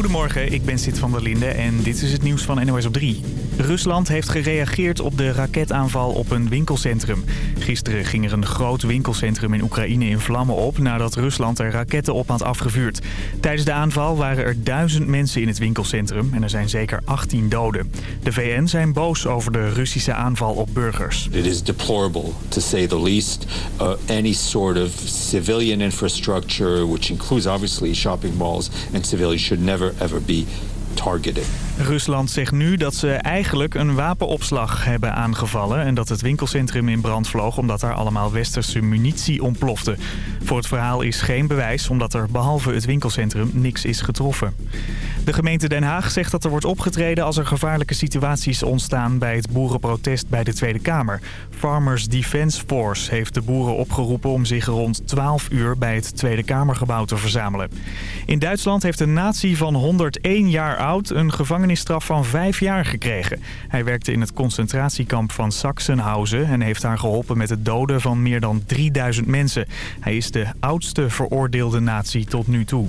Goedemorgen, ik ben Sid van der Linde en dit is het nieuws van NOS op 3. Rusland heeft gereageerd op de raketaanval op een winkelcentrum. Gisteren ging er een groot winkelcentrum in Oekraïne in vlammen op... nadat Rusland er raketten op had afgevuurd. Tijdens de aanval waren er duizend mensen in het winkelcentrum... en er zijn zeker 18 doden. De VN zijn boos over de Russische aanval op burgers. It is deplorable, to say the least. Uh, any sort of civilian infrastructure, which includes obviously shopping malls and civilians, should never ever be. Rusland zegt nu dat ze eigenlijk een wapenopslag hebben aangevallen... en dat het winkelcentrum in brand vloog omdat daar allemaal westerse munitie ontplofte. Voor het verhaal is geen bewijs omdat er behalve het winkelcentrum niks is getroffen. De gemeente Den Haag zegt dat er wordt opgetreden als er gevaarlijke situaties ontstaan bij het boerenprotest bij de Tweede Kamer. Farmers Defence Force heeft de boeren opgeroepen om zich rond 12 uur bij het Tweede Kamergebouw te verzamelen. In Duitsland heeft een nazi van 101 jaar oud een gevangenisstraf van 5 jaar gekregen. Hij werkte in het concentratiekamp van Sachsenhausen en heeft daar geholpen met het doden van meer dan 3000 mensen. Hij is de oudste veroordeelde nazi tot nu toe.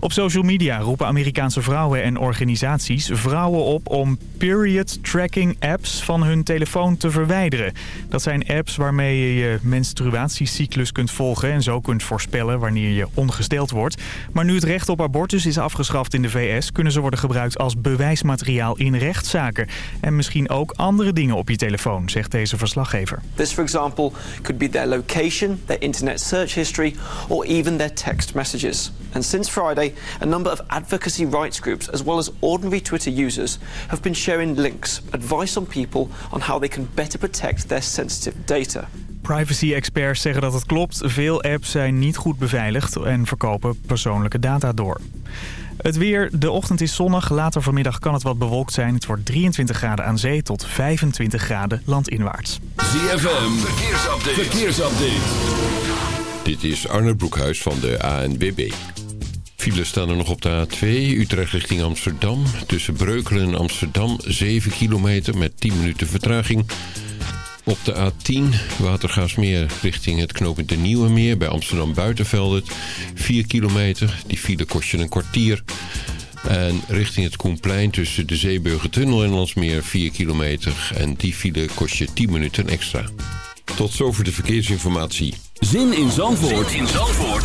Op social media roepen Amerikaanse vrouwen en organisaties vrouwen op om period tracking apps van hun telefoon te verwijderen. Dat zijn apps waarmee je je menstruatiecyclus kunt volgen en zo kunt voorspellen wanneer je ongesteld wordt. Maar nu het recht op abortus is afgeschaft in de VS kunnen ze worden gebruikt als bewijsmateriaal in rechtszaken. En misschien ook andere dingen op je telefoon, zegt deze verslaggever. This for example could be their location, their internet search history or even their text messages. And since Friday, a number of advocacy rights groups, as well as ordinary Twitter users, have been sharing links, advice on people on how they can better protect their sensitive data. Privacy-experts zeggen dat het klopt. Veel apps zijn niet goed beveiligd en verkopen persoonlijke data door. Het weer, de ochtend is zonnig. Later vanmiddag kan het wat bewolkt zijn. Het wordt 23 graden aan zee tot 25 graden landinwaarts. ZFM, verkeersupdate. verkeersupdate. Dit is Arne Broekhuis van de ANWB. Files staan er nog op de A2, Utrecht richting Amsterdam. Tussen Breukelen en Amsterdam 7 kilometer met 10 minuten vertraging. Op de A10, Watergaasmeer richting het knooppunt de Nieuwe Meer... bij Amsterdam Buitenveldert, 4 kilometer. Die file kost je een kwartier. En richting het Koenplein tussen de Zeeburgertunnel en Landsmeer 4 kilometer. En die file kost je 10 minuten extra. Tot zover de verkeersinformatie. Zin in Zandvoort, zin in Zandvoort.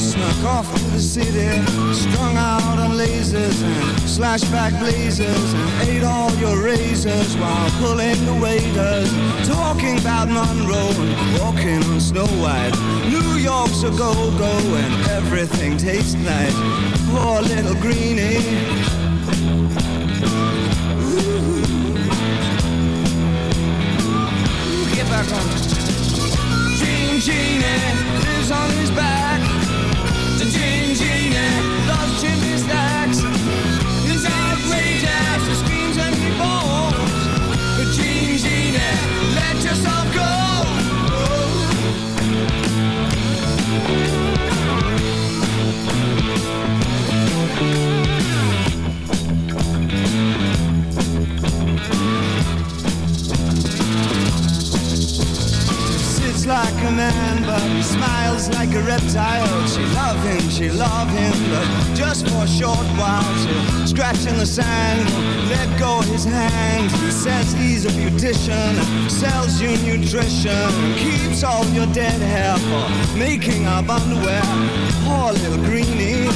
snuck off the city Strung out on lasers and slash back blazers And ate all your razors while pulling the waiters. Talking about Monroe and walking on Snow White. New York's a go-go and everything tastes nice. Poor little greenie. Get back on. Jean Genie lives on his back. The Gin Genie loves chimney for a short while. She'll scratch in the sand, let go his hand. He says he's a beautician, sells you nutrition, keeps all your dead hair for making up underwear. Poor little greenie.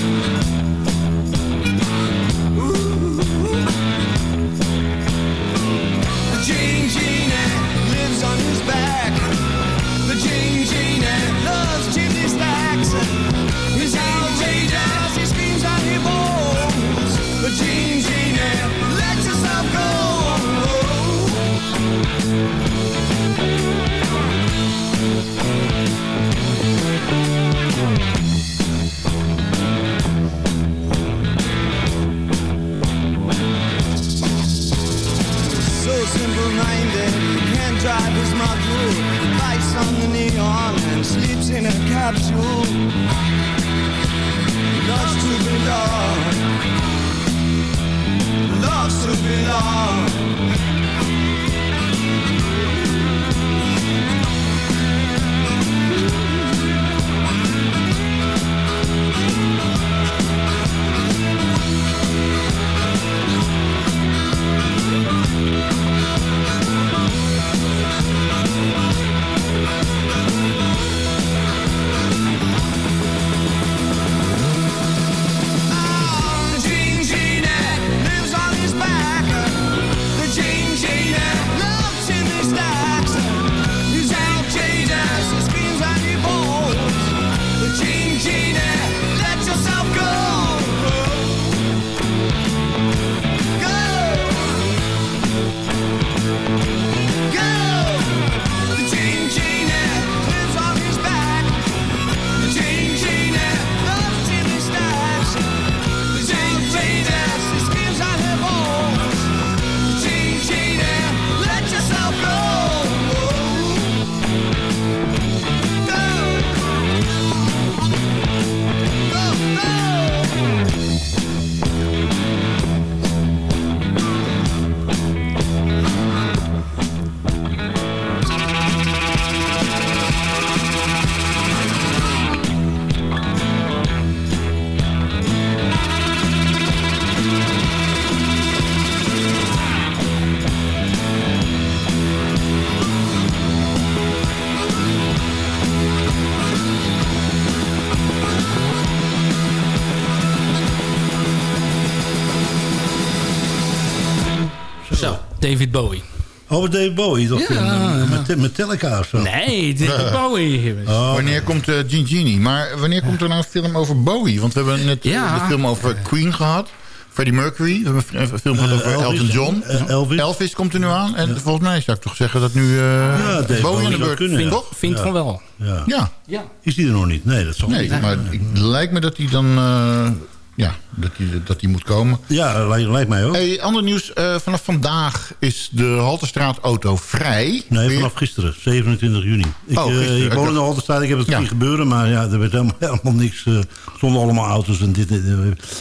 David Bowie. Oh, David Bowie. Dat Ja. met Metallica of zo. Nee, David Bowie. Oh, Wanneer komt uh, Gene Genie? Maar wanneer komt er nou een film over Bowie? Want we hebben net eh, Ja. de film over Queen gehad. Freddie Mercury. We hebben een film gehad Eh, over Elvis. Elton John. Eh, Elvis. komt er nu aan. En volgens mij zou ik toch zeggen dat nu eh, Bowie Bowie aan de beurt kunnen. Toch? Vind Ja. van wel. ja. Ja. Ja. Is die er nog niet? Nee, dat zal Nee, niet. maar het lijkt me dat hij dan... eh, ja, dat hij dat hij moet komen. Ja, lijkt, mij ook. Hey, ander nieuws. eh, vanaf vandaag is de Halterstraat auto vrij. Nee, Weer. vanaf gisteren, 27 juni. Ik, Oh, eh, ik woon in de Halterstraat, ik heb het Ja. zien gebeuren, maar ja, er werd helemaal, helemaal niks. eh stonden allemaal auto's en dit,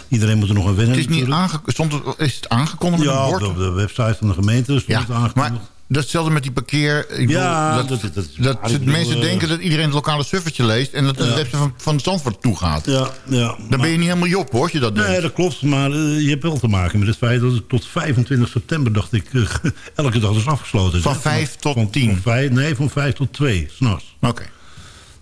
iedereen moet er nog aan wennen. Het is, niet aange stond het, is het aangekondigd Ja, een op de, op de website van de gemeente stond Ja, het aangekondigd. maar dat is hetzelfde met die parkeer. Ik Ja, dat, dat- dat, dat bedoel, mensen eh, denken dat iedereen het lokale suffertje leest... en dat het website van, van Zandvoort toe gaat. ja, ja, Dan ben je niet helemaal jop, hoor, als je dat denkt. Nee, dat klopt. Maar eh, je hebt wel te maken met het feit dat het tot 25 september, dacht ik, eh, elke dag is afgesloten. Van hè? vijf tot van, tien? van vijf, nee, van 5 tot 2, s'nachts. Oké.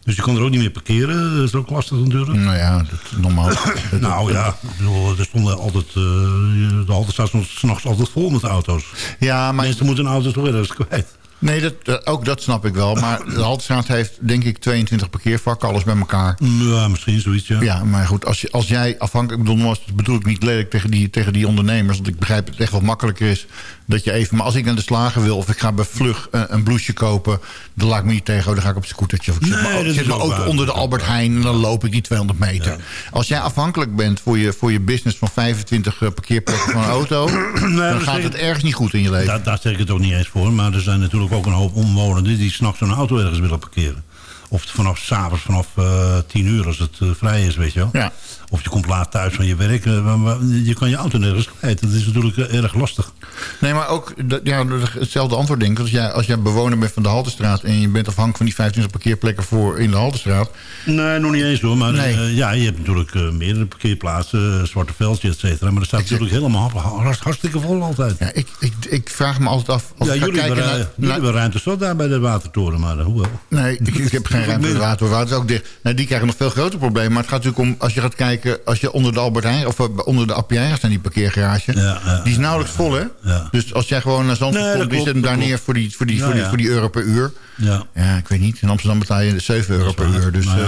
Dus je kan er ook niet meer parkeren. Dat is ook lastig natuurlijk. Nou ja, dat is normaal. Dat- Nou ja, ik bedoel, er stonden altijd, eh, de halte staat s'nachts altijd vol met auto's. Ja, maar Mensen moeten hun auto's toch ergens kwijt. nee, dat, dat- ook dat snap ik wel. Maar de Haltestraat heeft, denk ik, 22 parkeervakken, alles bij elkaar. Ja, misschien zoiets, ja. Ja, maar goed, als, je, als jij afhankelijk... Ik bedoel, dat bedoel ik niet lelijk tegen die, tegen die ondernemers. Want ik begrijp dat het echt wat makkelijker is. Dat je even... Maar als ik naar de slager wil of ik ga bij Vlug een, een blouseje kopen... dan laat ik me niet tegen, dan ga ik op een scootertje. Of ik zet Nee, mijn auto- mijn onder de Albert. Heijn... en dan loop ik die 200 meter. Als jij afhankelijk bent voor je, voor je business van 25 eh, parkeerplekken van een auto... dan gaat het ergens niet goed in je leven. Daar, daar zeg ik het ook niet eens voor. Maar er zijn natuurlijk ook een hoop omwonenden... die s'nachts een auto ergens willen parkeren. Of vanaf s'avonds, vanaf eh 10 uur als het eh, vrij is, weet je wel. Ja. Of je komt laat thuis van je werk. eh, maar- je kan je auto nergens kwijt. Dat is natuurlijk eh, erg lastig. Nee, maar ook dat- ja, hetzelfde antwoord denk ik. Als jij, als jij bewoner bent van de Haltestraat... en je bent afhankelijk van die 25 parkeerplekken voor in de Haltestraat... Nee, nog niet eens hoor. Maar Nee. eh, ja, je hebt natuurlijk meerdere parkeerplaatsen. Zwarte Veldje, et cetera. Maar er staat natuurlijk helemaal hart- hartstikke vol altijd. Ja, ik, ik, ik vraag me altijd af... Als Ja, jullie, hebben, naar, ruimte zat daar bij de watertoren. Maar hoewel. Nee, ik, ik heb geen ruimte voor de water. Water is ook dicht. Nee, die krijgen nog veel groter problemen. Maar het gaat natuurlijk om, als je gaat kijken... als je onder de Albert Heijn... of eh, onder de Appie staan die parkeergarage... Ja, ja, die is nauwelijks vol, hè? Ja. Dus als jij gewoon naar Zandvoort Nee, komt... die zet hem daar neer voor die, voor, die, voor, die, voor die euro per uur. Ja. Ja, ik weet niet. In Amsterdam betaal je 7 euro per uur. Dus Maar eh,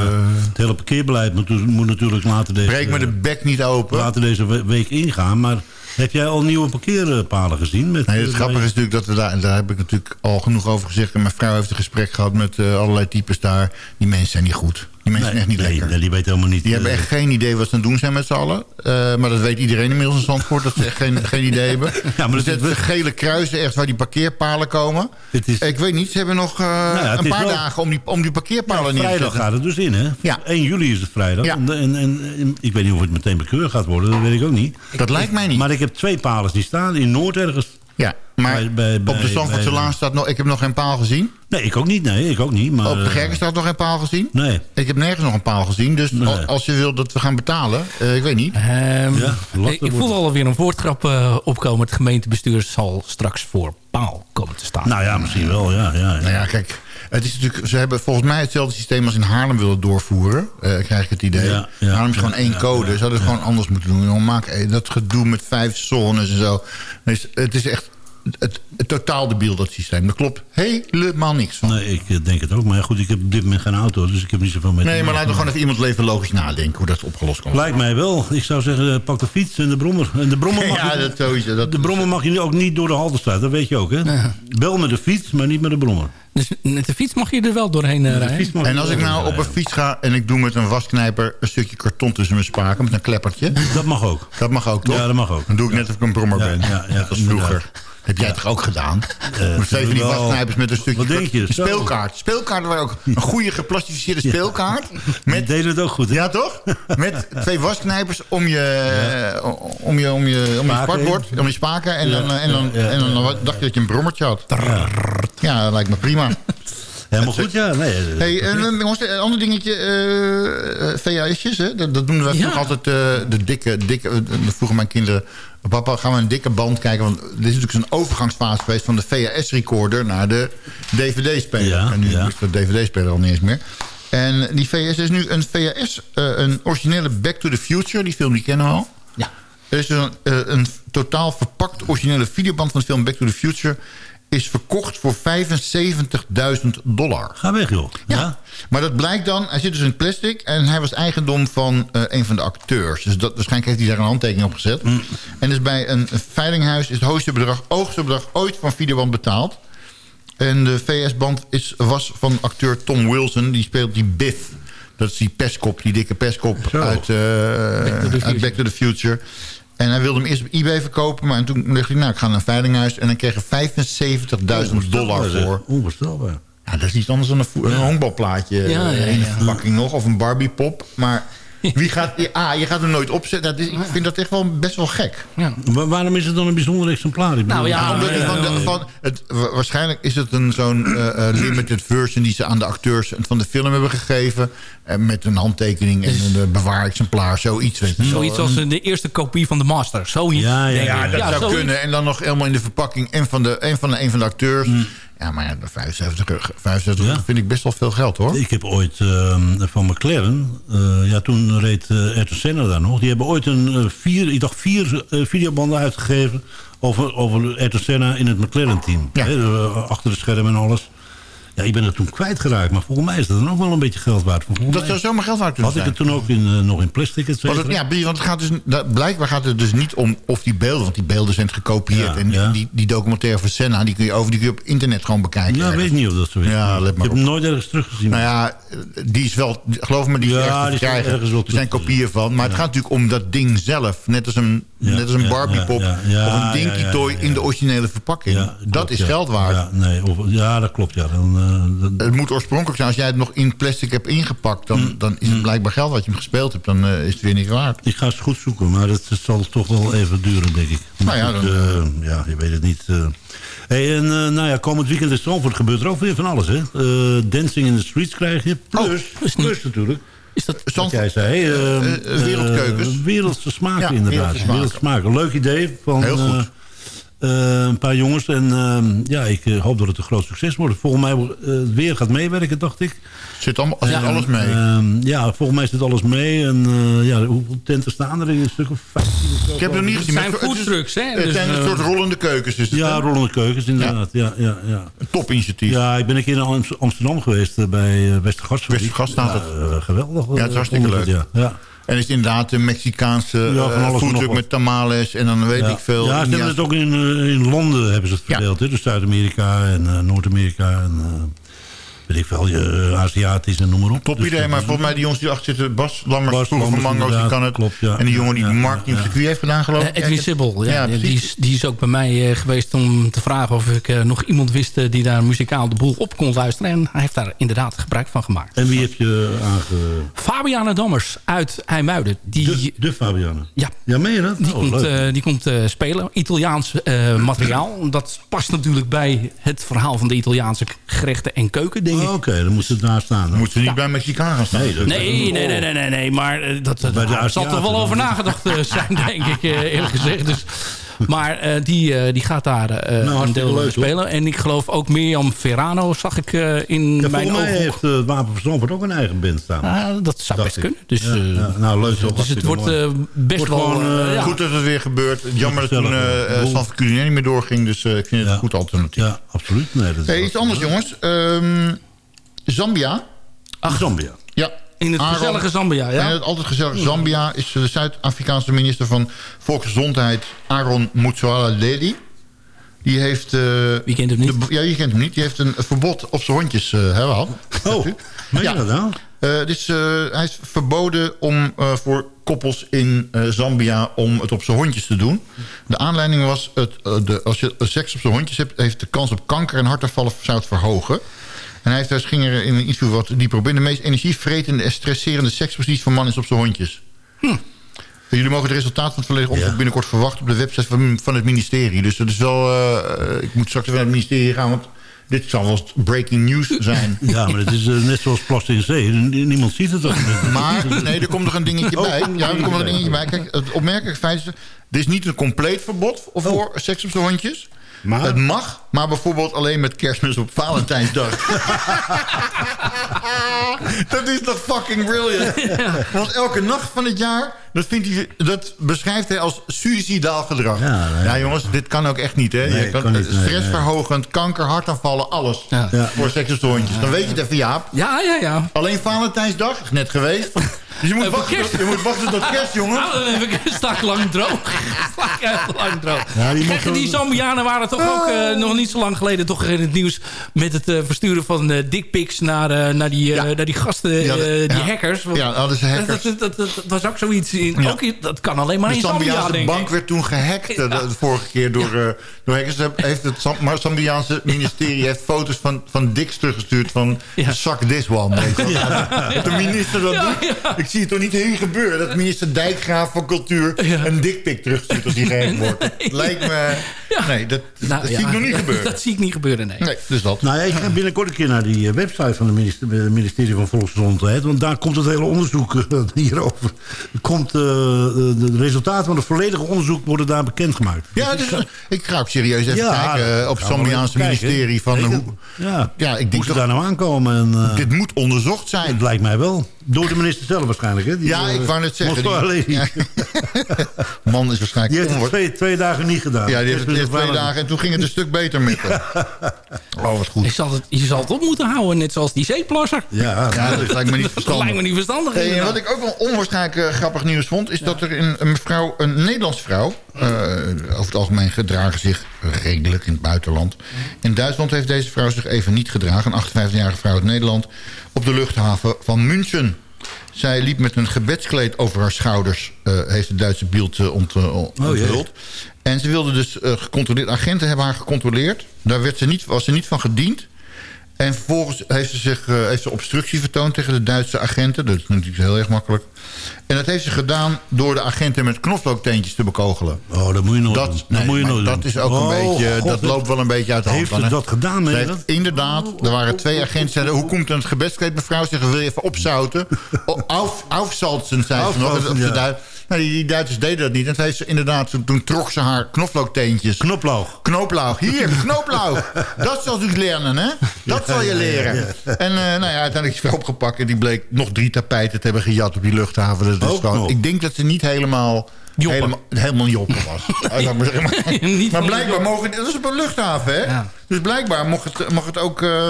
het hele parkeerbeleid moet, dus- moet natuurlijk later deze, breek me de bek niet open. later deze we- week ingaan. Maar heb jij al nieuwe parkeerpalen gezien? Met, Nee, het eh, grappige is natuurlijk dat we daar... en daar heb ik natuurlijk al genoeg over gezegd... en mijn vrouw heeft een gesprek gehad met eh, allerlei types daar. Die mensen zijn niet goed. Die mensen zijn echt niet nee, lekker. nee, die weten helemaal niet... Die hebben eh, echt geen idee wat ze aan het doen zijn met z'n allen. Eh, maar dat weet iedereen inmiddels in Zandvoort, dat ze echt geen, geen idee hebben. Ja, maar er dat gele kruisen echt waar die parkeerpalen komen. Is- Ik weet niet, ze hebben nog eh, het een paar wel- dagen om die, om die parkeerpalen neer te Vrijdag zetten. gaat het dus in, hè? Ja. 1 juli is het vrijdag. Ja. En, en, en, en ik weet niet of het meteen bekeurd gaat worden. Dat weet ik ook niet. Dat lijkt mij niet. Maar ik heb twee palen die staan in Noord ergens. Ja, maar Bij- bij- op de Zandvoortse Laan staat nog... Ik heb nog geen paal gezien. Nee, ik ook niet. Nee, ik ook niet. Maar, Op de eh, Gerkenstraat nog geen paal gezien. Nee. Ik heb nergens nog een paal gezien. Dus Nee. als je wilt dat we gaan betalen... eh, ik weet niet. Ehm, Ja, ik, ik voel alweer een woordgrap eh, opkomen. Het gemeentebestuur zal straks voor paal komen te staan. Nou ja, misschien wel. Ja, ja, ja. Nou ja, kijk, het is natuurlijk, ze hebben volgens mij hetzelfde systeem als in Haarlem willen doorvoeren. eh, krijg ik het idee. Ja, ja, Haarlem is gewoon één code. ze hadden het gewoon anders moeten doen. Maak eh, dat gedoe met vijf zones en zo. Dus het is echt het, het totaal debiel, dat systeem. Er klopt helemaal niks van. Nee, ik eh, denk het ook. Maar goed, ik heb op dit moment geen auto. Dus ik heb niet zoveel mee te Nee, maar laten we gewoon even iemand leven logisch nadenken... hoe dat opgelost kan worden. Lijkt mij wel. Ik zou zeggen, eh, pak de fiets en de brommer. En de brommer mag, Ja, je, dat sowieso. Dat, de brommer mag je nu ook niet door de Haltestraat. Dat weet je ook, hè? Bel met de fiets, maar niet met de brommer. Dus met de fiets mag je er wel doorheen eh, De rijden. En als ik nou op een fiets ga en ik doe met een wasknijper... een stukje karton tussen mijn spaken met een kleppertje... Dat mag ook. Dat mag ook, toch? Ja, dat mag ook. Dan doe ik net of ik een brommer Ja, ben. ja, ja, inderdaad. vroeger. Heb jij toch ook gedaan? Van die wasknijpers met een stukje... Wat denk je? Een Zo. speelkaart. Speelkaart waren ook een goede geplastificeerde speelkaart. Die Met, deden het ook goed, hè? ja, toch? Met twee wasknijpers om je, eh, om je, om je, om je om je spaken. En dan, eh, en dan, ja, ja, en dan dacht je dat je een brommertje had. Ja, dat lijkt me prima. Helemaal goed, ja. Nee, Hey, en, jongens, een ander dingetje, eh, VHS'jes, hè? Dat, dat doen we Ja. toch altijd de dikke, dikke... dan vroegen mijn kinderen, papa, gaan we een dikke band kijken? Want dit is natuurlijk zo'n overgangsfase geweest van de VHS-recorder naar de DVD-speler. Ja, en nu ja. is de DVD-speler al niet eens meer. En die VHS is nu een VHS, eh, een originele Back to the Future. Die film die kennen we al. Ja. Er is een, eh, een totaal verpakt originele videoband van de film Back to the Future... is verkocht voor 75.000 dollar. Ga weg, joh. Ja. Maar dat blijkt dan, hij zit dus in plastic... en hij was eigendom van eh, een van de acteurs. Dus dat, waarschijnlijk heeft hij daar een handtekening op gezet. En dus bij een veilinghuis is het hoogste bedrag, hoogste bedrag ooit van videoband betaald. En de VS-band is, was van acteur Tom Wilson. Die speelt die Biff. Dat is die pestkop, die dikke pestkop Zo. uit, eh, uit Back to the Future. En hij wilde hem eerst op eBay verkopen. Maar toen dacht hij, nou, ik ga naar een veilinghuis. En dan kreeg hij 75.000 dollar voor. Onvoorstelbaar. Ja, dat is iets anders dan een, een honkbalplaatje Ja, ja, in ja. een verpakking nog. Of een Barbiepop. Maar wie gaat, ah, je gaat hem nooit opzetten. Dat is, ik vind dat echt wel best wel gek. Ja. Wa- waarom is het dan een bijzonder exemplaar? Ik Nou ja, Omdat het van de, van het, wa- waarschijnlijk is het een zo'n eh, eh, limited version... die ze aan de acteurs van de film hebben gegeven. eh, met een handtekening en een uh, bewaarexemplaar. Zoiets. Weet je wel. Zoiets als eh, de eerste kopie van de Master. Zoiets. Ja, ja, dat zou zoiets. kunnen. En dan nog helemaal in de verpakking. En van de, en van de, een van de acteurs. Ja, maar ja, de 75, 75 Ja. vind ik best wel veel geld, hoor. Ik heb ooit ehm, van McLaren, eh, ja, toen reed uh, Ayrton Senna daar nog. Die hebben ooit een eh, vier, ik dacht vier videobanden uitgegeven over, over Ayrton Senna in het McLaren-team. Ja. Achter de schermen en alles. Ja, ik ben er toen kwijtgeraakt, maar volgens mij is dat dan ook wel een beetje geld waard. Volgens Dat zou zomaar geld waard kunnen Had ik het toen ook in, eh, nog in plastic, et het, ja, want het gaat dus, dat, blijkbaar gaat het dus niet om of die beelden... want die beelden zijn gekopieerd. Ja, en ja. die, die documentaire van Senna... die kun je over die kun je op internet gewoon bekijken. Ja, ergens. weet niet of dat zo is. Ja, let ik maar heb op. hem nooit ergens teruggezien. Nou ja, die is wel... Geloof me, die is Ja, ergens die wel krijgen. ergens wel er zijn kopieën van. Maar het gaat natuurlijk om dat ding zelf. Net als een, net als een ja, Barbiepop. of een ja, Dinky ja, ja, Toy ja, in de originele verpakking. Dat is geld waard. Ja, nee, of, ja, dat klopt. Ja. Dan, eh, Het moet oorspronkelijk zijn. Als jij het nog in plastic hebt ingepakt... dan, Mm. dan is het blijkbaar geld wat je hem gespeeld hebt. Dan eh, is het weer niet waard. Ik ga eens goed zoeken, maar het, het zal toch wel even duren, denk ik. Maar Nou ja, goed, dan- eh, ja, je weet het niet. eh. Hey, en eh, nou ja, komend weekend in Stamford gebeurt er ook weer van alles, hè? Eh, Dancing in the Streets krijg je. Plus, Oh, is niet- plus natuurlijk. Is dat... Wat jij zei, wereldkeukens. wereldse smaken Ja, inderdaad. wereldse smaken. Wereldse smaken. Leuk idee van Heel goed. Eh, een paar jongens. En eh, ja, ik eh, hoop dat het een groot succes wordt. Volgens mij eh, het weer gaat meewerken, dacht ik. Zit, allemaal, zit alles mee. Ehm, ja, volgens mij zit alles mee. En eh, ja, hoeveel tenten staan er? Een stuk of 15 of zo? ik heb nog niet Het gezien. zijn het is- foodtrucks, hè? Het Dus, zijn een soort rollende keukens. Is het, Ja, rollende keukens inderdaad. Ja. Ja, ja, Een topinitiatief. ja. ik ben een keer in Am- Amsterdam geweest bij uh, Westergasfabriek. Westergas staat het. Geweldig. Ja, het is hartstikke leuk. Ja. Ja. En is het inderdaad een Mexicaanse Ja, wat. met tamales en dan weet ja. ik veel. Ja, ze hebben het ook in, eh, in Londen hebben ze het Ja. verdeeld. hè. Dus Zuid-Amerika en eh, Noord-Amerika. En, weet ik wel, je, Aziatisch en noem maar op. Top Dus idee, maar volgens mij die jongens die achter zitten... Bas Lammers, Bas van Mango's, die kan het. klopt, ja. En die jongen die Ja, ja, marketing ja. circuit heeft gedaan, geloof ik. Eh, Edwin Sibbel, ja, Ja, die, is, die is ook bij mij eh, geweest om te vragen of ik eh, nog iemand wist eh, die daar muzikaal de boel op kon luisteren. En hij heeft daar inderdaad gebruik van gemaakt. En wie heb je aange... Fabiana Dammers uit IJmuiden. Die, De, de Fabiana? Ja. Ja, meen je dat? Die Oh, komt, leuk. eh, die komt eh, spelen. Italiaans eh, materiaal. Dat past natuurlijk bij het verhaal van de Italiaanse gerechten en keuken, denk ik. Oh, Oké, dan moet ze daar staan. Moeten ze niet bij Mexicaan gaan staan? Nee, dat- Nee, nee, nee, nee, nee, nee. Maar eh, dat, dat Bij de daar zal toch wel dan. over nagedacht eh, zijn, denk ik, eh, eerlijk gezegd. Dus, maar eh, die, eh, die gaat daar eh, een deel leuk, spelen. En ik geloof ook Mirjam Verano zag ik eh, in Ja, mijn volgens mij ogen. heeft uh, het Wapen van ook een eigen band staan. Ah, dat zou best ik. kunnen. Dus, Ja, eh, ja. Nou, leuk toch. dus het wordt best Wordt wel... gewoon, ja. Goed dat het weer gebeurt. Jammer dat toen uh, eh, Stanford niet meer doorging. Dus eh, ik vind het een goed alternatief. Ja, absoluut. Nee, dat is Hey, wel- iets anders, jongens. Ehm, Zambia. Zambia. Ja. In het Aaron- gezellige Zambia, ja? En het altijd gezellige Zambia is de Zuid-Afrikaanse minister van Volksgezondheid Aaron Motsoaledi. Die heeft... eh, Wie kent hem niet? de- ja, je kent hem niet. Die heeft een verbod op zijn hondjes uh. Oh, meen je Ja. dat nou? Dus eh, hij is verboden om voor koppels in Zambia om het op zijn hondjes te doen. De aanleiding was, het, de, als je seks op zijn hondjes hebt... heeft de kans op kanker en hartaanvallen zou het verhogen. En hij heeft, dus ging er in een interview wat dieper op in. De meest energievretende en stresserende sekspositie van man is op zijn hondjes. Jullie mogen het resultaat van het volledige onderzoek Ja. binnenkort verwachten... op de website van, van het ministerie. Dus dat is wel... eh, ik moet straks even naar het ministerie gaan... want dit zal wel breaking news zijn. Ja, maar het is eh, net zoals plas in zee. Niemand ziet het ook. Maar nee, er komt nog een dingetje Oh, bij. komt er Ja, er komt nog een dingetje bij. Kijk, het opmerkelijke feit is... er is niet een compleet verbod voor seks op zijn hondjes. Maar? Het mag, maar bijvoorbeeld alleen met kerstmis op Valentijnsdag. dat is toch fucking brilliant. Want elke nacht van het jaar, dat, vindt hij, dat beschrijft hij als suicidaal gedrag. Ja, jongens, dit kan ook echt niet. Hè? Nee, Je kan, kan niet, nee, stressverhogend, kanker, hartaanvallen, alles. Ja. Ja. Voor seks op zijn hondjes. Dan weet je het even, Jaap. Ja, ja, ja. Alleen Valentijnsdag, is net geweest. Dus je moet, wachten kerst. je moet wachten tot kerst, jongen. Nou, dan heb ik sta ik lang droog. Echt lang droog. Ja, die Kijk, Zambianen waren toch ook eh, nog niet zo lang geleden toch in het nieuws met het eh, versturen van eh dickpics naar, naar, die, Ja. naar die gasten, Ja, dat- die ja. hackers. Want Ja, hadden ze hackers. Dat, dat, dat, dat was ook zoiets. In, Ja. ook, in- dat kan alleen maar De in Zambia, Zambiaanse denk bank ik. werd toen gehackt eh, de vorige keer door, eh, door hackers. Ze Heeft het Zam- maar het Zambiaanse ministerie heeft foto's van, van Dix teruggestuurd van Ja. zak this one. de minister dat Ja, doet. ja. Ik zie het toch niet hier gebeuren. Dat minister Dijkgraaf van Cultuur Ja. een dikpik terugstuurt als die gehackt wordt. Lijkt me... Ja. Nee, dat, Nou, dat ja, zie ik nog niet gebeuren. Dat zie ik niet gebeuren, nee. Nee, dus dat. Nou ja, ik ga binnenkort een keer naar die eh, website van het minister, eh, ministerie van Volksgezondheid. Want daar komt het hele onderzoek eh, hierover. Er komt, eh, de resultaten van het volledige onderzoek worden daar bekendgemaakt. Ja, dus, ik ga ook serieus even Ja, kijken eh, op het Zambiaanse kijken. ministerie. Van, hoe, Ja, ja, ik denk hoe ze toch, daar nou aankomen. En, eh, dit moet onderzocht zijn. het lijkt mij wel. Door de minister zelf waarschijnlijk. Hè? Die, Ja, eh, ik wou net zeggen. Die, ja. Man is waarschijnlijk... Die heeft het twee, twee dagen niet gedaan. Ja, die heeft het twee dagen en toen ging het een stuk beter met hem. Oh, wat goed. Je zal, het, je zal het op moeten houden, net zoals die zeeplasser. Ja, Ja, dat lijkt me niet Dat verstandig. lijkt me niet verstandig. Hey, wat ik ook wel onwaarschijnlijk eh, grappig nieuws vond... is dat er een, een mevrouw, een Nederlandse vrouw... eh, over het algemeen gedragen zich redelijk in het buitenland. In Duitsland heeft deze vrouw zich even niet gedragen. Een 58-jarige vrouw uit Nederland... op de luchthaven van München. Zij liep met een gebedskleed over haar schouders... eh, heeft de Duitse beeld uh, ont, uh, onthuld. En ze wilde dus gecontroleerd... Agenten hebben haar gecontroleerd. Daar werd ze niet, was ze niet van gediend... En vervolgens heeft ze, zich, uh, heeft ze obstructie vertoond tegen de Duitse agenten. Dat is natuurlijk heel erg makkelijk. En dat heeft ze gedaan door de agenten met knoflookteentjes te bekogelen. Oh, dat moet je nooit dat, doen. nee, dat moet je nooit dat is ook oh, een beetje, God, dat loopt wel een beetje uit de hand. Heeft ze dat gedaan, Ze heeft? Inderdaad, er waren twee agenten. Zeiden, hoe komt het gebedskleed mevrouw? Zeggen, wil je even opzouten? Oh, auf, aufsalzen, zei ze nog. Ja. Nou, die, die Duitsers deden dat niet. En toen, heeft ze inderdaad, toen, trok ze haar knoflookteentjes. Knoplauch. Knoplauch. Hier, knoplauch. Dat zal u leren, hè? Dat zal je leren. En uh, nou ja, uiteindelijk is hij opgepakt. En die bleek nog drie tapijten te hebben gejat op die luchthaven. Dus dat is Ook gewoon, nog. ik denk dat ze niet helemaal... Joppen. Helemaal, helemaal joppen was. Ja, laat maar maar, maar blijkbaar mogen... Dat is op een luchthaven, hè? Ja. Dus blijkbaar mocht het, mocht het ook... uh,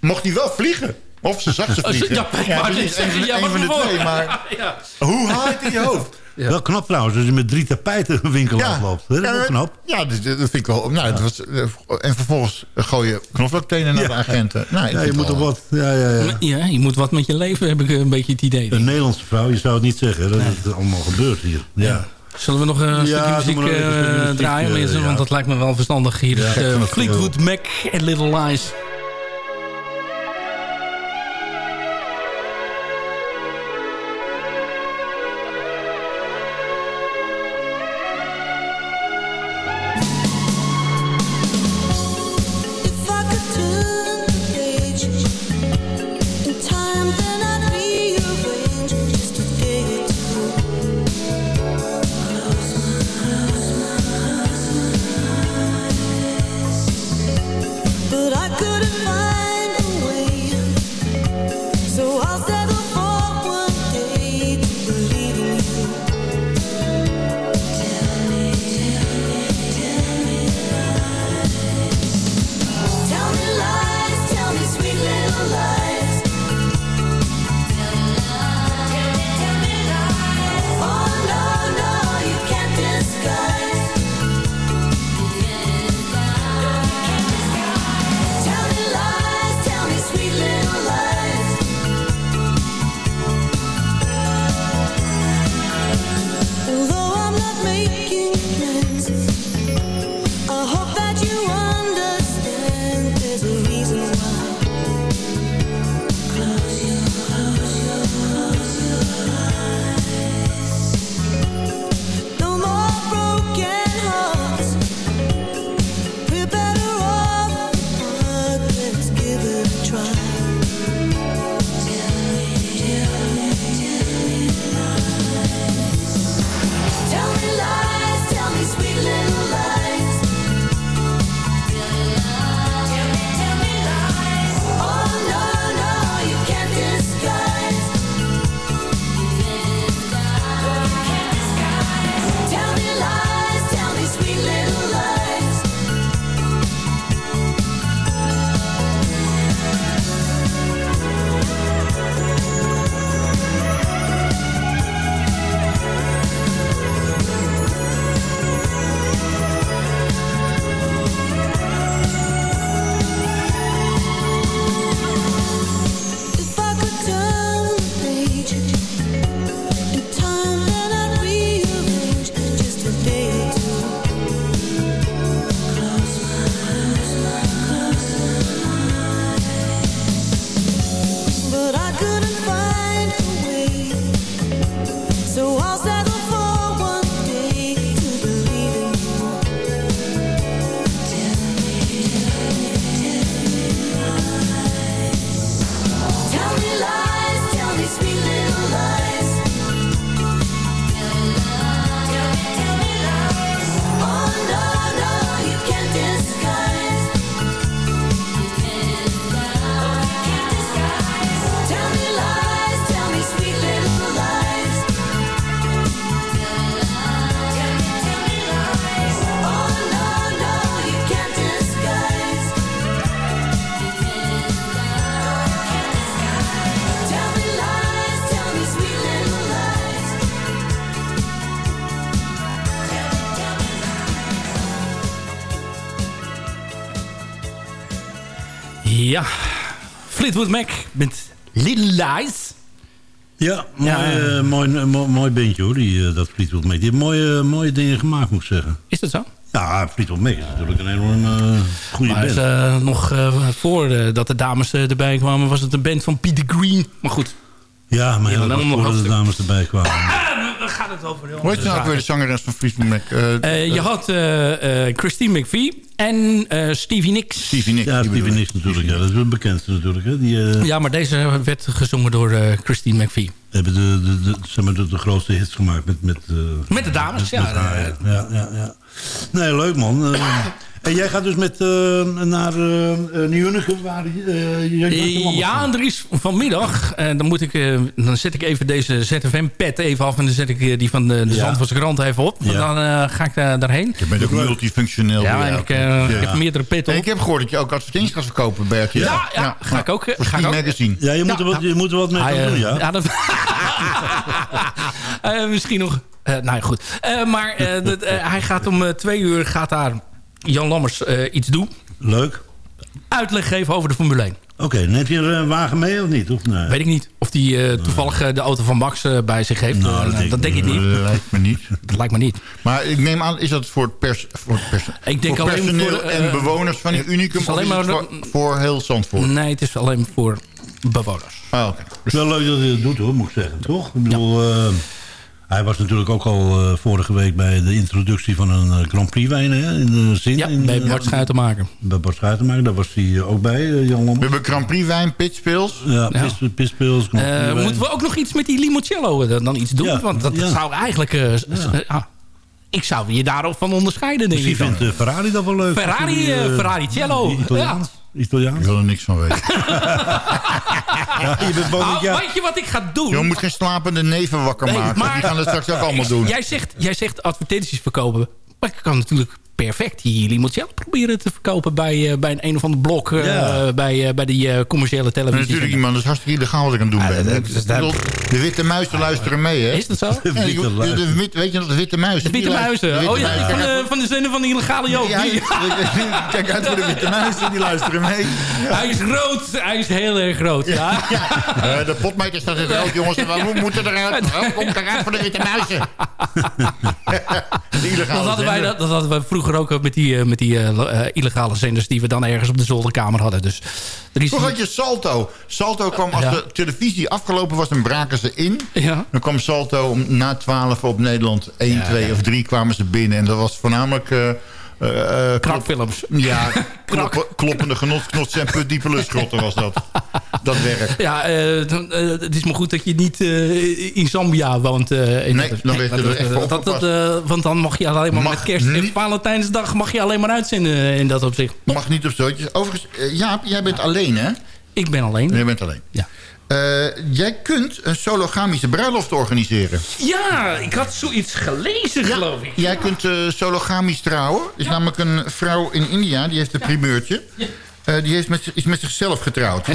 mocht hij wel vliegen. Of ze zag ze vliegen. Ja, Een, ja, een maar van de vervolgens- twee. Maar Ja. hoe haal je het in je hoofd? Wel knap trouwens, als je met drie tapijten een winkel. Dat is Ja, wel knap. Ja, dat, dat vind ik wel... Nou, dat was, eh, en vervolgens gooi je knoflooktenen naar de agenten. Nou, Ja, je moet wel- toch wat... Ja, ja, ja. Ja, je moet wat met je leven, heb ik een beetje het idee. Een Nederlandse vrouw, je zou het niet zeggen. Dat het allemaal gebeurt hier. Ja. Zullen we nog een stukje muziek even een eh, stukje muziek, draaien, eh, mensen? ja. Want dat lijkt me wel verstandig. Hier is Ja, eh, het Fleetwood Mac en Little Lies. Fleetwood Mac met Little Lies. Ja, mooi, Ja. eh, mooi, eh, mooi, mooi bandje hoor, die, eh, dat Fleetwood Mac. Die heeft mooie, mooie dingen gemaakt, moet ik zeggen. Is dat zo? Ja, Fleetwood Mac is natuurlijk een enorm goede Maar band. nog uh, voordat dat de dames uh, erbij kwamen... was het een band van Peter Green. Maar goed. Ja, maar nog voordat de dames erbij kwamen. Dan gaat het over... Hoe heet je nou ook weer de zangeres van Fleetwood Mac? Uh, je had uh, Christine McVie en Stevie Nicks. Stevie Nicks. Ja, Stevie Nicks natuurlijk. Ja, dat is wel het bekendste natuurlijk. Hè. Die, uh, ja, maar deze werd gezongen door Christine McVie. Hebben de, de, de, zeg maar de, de grootste hits gemaakt met... Met, met de dames, met, ja. Met ja, ja, ja. Nee, leuk man. En jij gaat dus met uh, naar uh, waar uh, Ja, er is vanmiddag. Uh, dan, moet ik, uh, dan zet ik even deze ZFM-pad even af... en dan zet ik uh, die van de, de ja. Zandvoortse krant even op. Ja. Dan uh, ga ik uh, daarheen. Je bent ook multifunctioneel. Ja, ik, ja. ik heb meerdere pet op. ik heb gehoord dat je ook advertenties gaat verkopen, Bert. Ja, ja, ja, ga ik ook. Ga ik ook. magazine. Ja, je moet, er wat, je moet er wat mee gaan doen, ja. ja dat, misschien nog Eh, nou ja, goed. Eh, maar eh, eh, hij gaat om eh, twee uur gaat daar Jan Lammers eh, iets doen. Leuk. Uitleg geven over de Formule 1. Oké, neemt hij een wagen mee of niet? Of nee? Weet ik niet. Of die eh, toevallig eh, de auto van Max eh, bij zich heeft. Nou, dat denk dat denk ik Dat niet. lijkt me niet. Dat lijkt me niet. Maar ik neem aan, is dat voor het, pers, voor het, pers, Ik denk voor alleen personeel voor, en bewoners van die het Unicum? is Of alleen is maar- voor, voor heel Zandvoort? Nee, het is alleen voor bewoners. Ah, oké. Het is wel leuk dat hij dat doet hoor, moet ik zeggen, toch? Ik bedoel, eh, hij was natuurlijk ook al eh, vorige week bij de introductie van een eh, Grand Prix wijn, hè? In de zin. Ja, in, bij Bart Schuitenmaker. Bij Bart Schuitenmaker, daar was hij eh, ook bij, Jan We hebben Grand Prix wijn, pitspils. Ja, Ja. pis, Eh, wijn. moeten we ook nog iets met die limoncello dan iets doen? Ja, Want dat ja. zou eigenlijk... ah, ik zou je daarop van onderscheiden, denk Misschien ik vindt Ferrari dat wel leuk. Ferrari, Die, eh, Ferrari Cello. Italiaans. Italiaans. Ik wil er niks van weten. Ja, je bent bang dat Oh, jij- Weet je wat ik ga doen? Je moet geen slapende neven wakker Nee, maken. maar- Die gaan dat straks ook allemaal doen. Jij zegt, jij zegt advertenties verkopen. Maar ik kan natuurlijk perfect die limoncello proberen te verkopen... bij, eh, bij een een of ander blok eh, Ja. bij, eh, bij die commerciële televisie. natuurlijk iemand, dat is hartstikke illegaal wat ik aan het doen ben. dat- hè. dat- Ik bedoel, de witte muizen luisteren mee, hè? Is dat zo? Ja, de- Witte de- de- weet je nog, de witte muizen? De witte muizen. Oh ja, van de, van de zender van de illegale Joop. Ja, Kijk uit voor de witte muizen, die luisteren mee. Hij is groot. Hij is heel erg groot. Ja. Eh, de potmeter staat in het rood, jongens. We moeten eruit. Oh, Kom eruit voor de witte muizen. Dat hadden, wij, dat hadden wij vroeger ook met die, eh, met die eh, eh, illegale zenders... die we dan ergens op de zolderkamer hadden. Dus er is Vroeger had je Salto. Salto kwam als de televisie afgelopen was, dan braken ze in. Ja. Dan kwam Salto om, na 12 op Nederland 1, Ja, 2 ja. of 3 kwamen ze binnen. En dat was voornamelijk... eh eh, Krakfilms. Ja, kloppen, kloppende genotsknots en putdiepe lustgrotten was dat. Dat werk. Ja, eh, dan, het is maar goed dat je niet in Zambia woont. in Nee, dat- dan werd je er dat- echt voor dat- dat- opgepast. Want dan mag je alleen maar Mag met kerst en. Valentijnsdag... mag je alleen maar uitzenden in dat opzicht. Mag niet op zootjes. Overigens, Jaap, jij bent alleen, hè? Ik ben alleen. Jij bent alleen. Ja. Eh, jij kunt een sologamische bruiloft organiseren. Ja, ik had zoiets gelezen, geloof ik. Jij kunt eh, sologamisch trouwen. Er is namelijk een vrouw in India, die heeft een primeurtje. Eh, die heeft met, is met zichzelf getrouwd.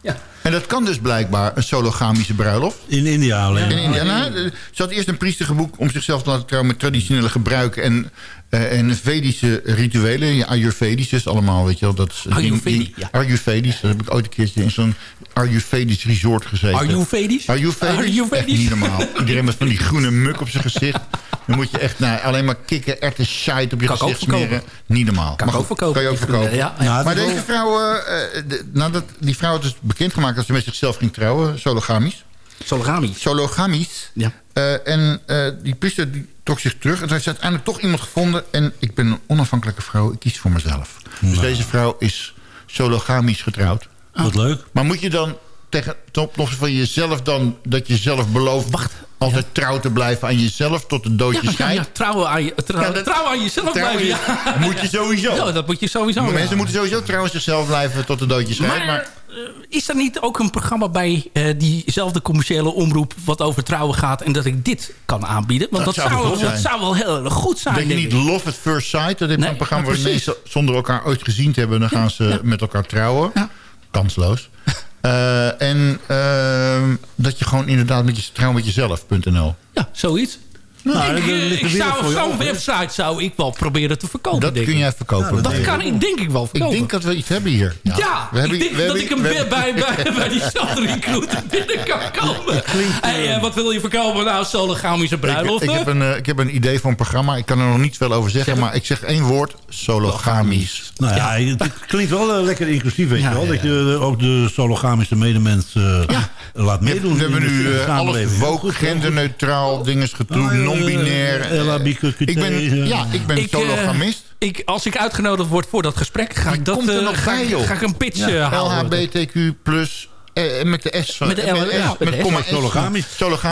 Ja. En dat kan dus blijkbaar een sologamische bruiloft. In India alleen. In India. Nou, ze had eerst een priester geboekt om zichzelf te laten trouwen... met traditionele gebruiken en, eh, en Vedische rituelen. Ayurvedisch is allemaal, weet je wel. Dat is, Ayurvedi, die- ja. Ayurvedisch. Daar heb ik ooit een keertje in zo'n Ayurvedisch resort gezeten. Ayurvedisch? Ayurvedisch? Ayurvedisch? Echt niet normaal. Iedereen met van die groene muk op zijn gezicht. Dan moet je echt nou, alleen maar kikken, erwten, shite op je Kan gezicht smeren. Niet normaal. Kan Maar ook goed, verkopen. Kan je ook verkopen. ja, ja. Maar deze vrouw, eh, eh, de- nadat die vrouw had dus bekendgemaakt dat ze met zichzelf ging trouwen, sologamisch. Sologami. Sologamisch. Ja. Eh, en eh, die priester die trok zich terug. En toen heeft ze uiteindelijk toch iemand gevonden. En ik ben een onafhankelijke vrouw. Ik kies voor mezelf. Dus deze vrouw is sologamisch getrouwd. Wat leuk. Maar moet je dan tegen ten opzichte van jezelf dan... dat je zelf belooft Wacht. altijd trouw te blijven aan jezelf... tot de dood Ja, je ja, scheidt? ja, trouwen aan, je, trouw, Ja, dat- trouwen aan jezelf Trouw blijven. je- Ja. moet je sowieso. Ja, dat moet je sowieso. Mensen ja. moeten sowieso trouw aan zichzelf blijven tot de dood je scheidt. Maar, Maar, is er niet ook een programma bij eh, diezelfde commerciële omroep... wat over trouwen gaat en dat ik dit kan aanbieden? Want dat, Dat zou dat wel heel erg goed zijn, denk je denk niet ik. Love at First Sight? Dat is Nee, een programma waar mensen zonder elkaar ooit gezien te hebben... dan gaan ze met elkaar trouwen. Ja. Kansloos. Eh, en ehm, dat je gewoon inderdaad met je trouw met jezelf.nl. Ja, zoiets. Nou, Ik, eh, ligt ik wereld zou zo'n website zou ik wel proberen te verkopen. Dat denk kun ik. jij verkopen. Dat kan ik denk ik wel Ik verkopen. denk dat we iets hebben hier. Ja, we hebben- ik denk we dat hebben- ik hem bij, bij, bij, bij die Recruiter binnen kan komen. Hey, eh, wat wil je verkopen? Nou, sologamische Ik, bruiloft. ik, heb een, eh, ik heb een idee voor een programma. Ik kan er nog niet veel over zeggen. Maar ik zeg één woord. Sologamisch. Nou ja, het, het klinkt wel eh, lekker inclusief, weet Ja, je wel. ja, Dat je eh, ook de sologamische medemens eh, laat meedoen. We hebben nu eh, alles woke, genderneutraal, Ah, ja, non-binair. eh, LHBTQ, ik ben, ja, ik ben Ik, eh, sologamist. ik, als ik uitgenodigd word voor dat gesprek, ga ik, dat, komt er eh, nog ga, bij, ik, joh. ga ik een pitch eh, halen. LHBTQ plus... eh, met de S van... Met de L, S, ja, met met.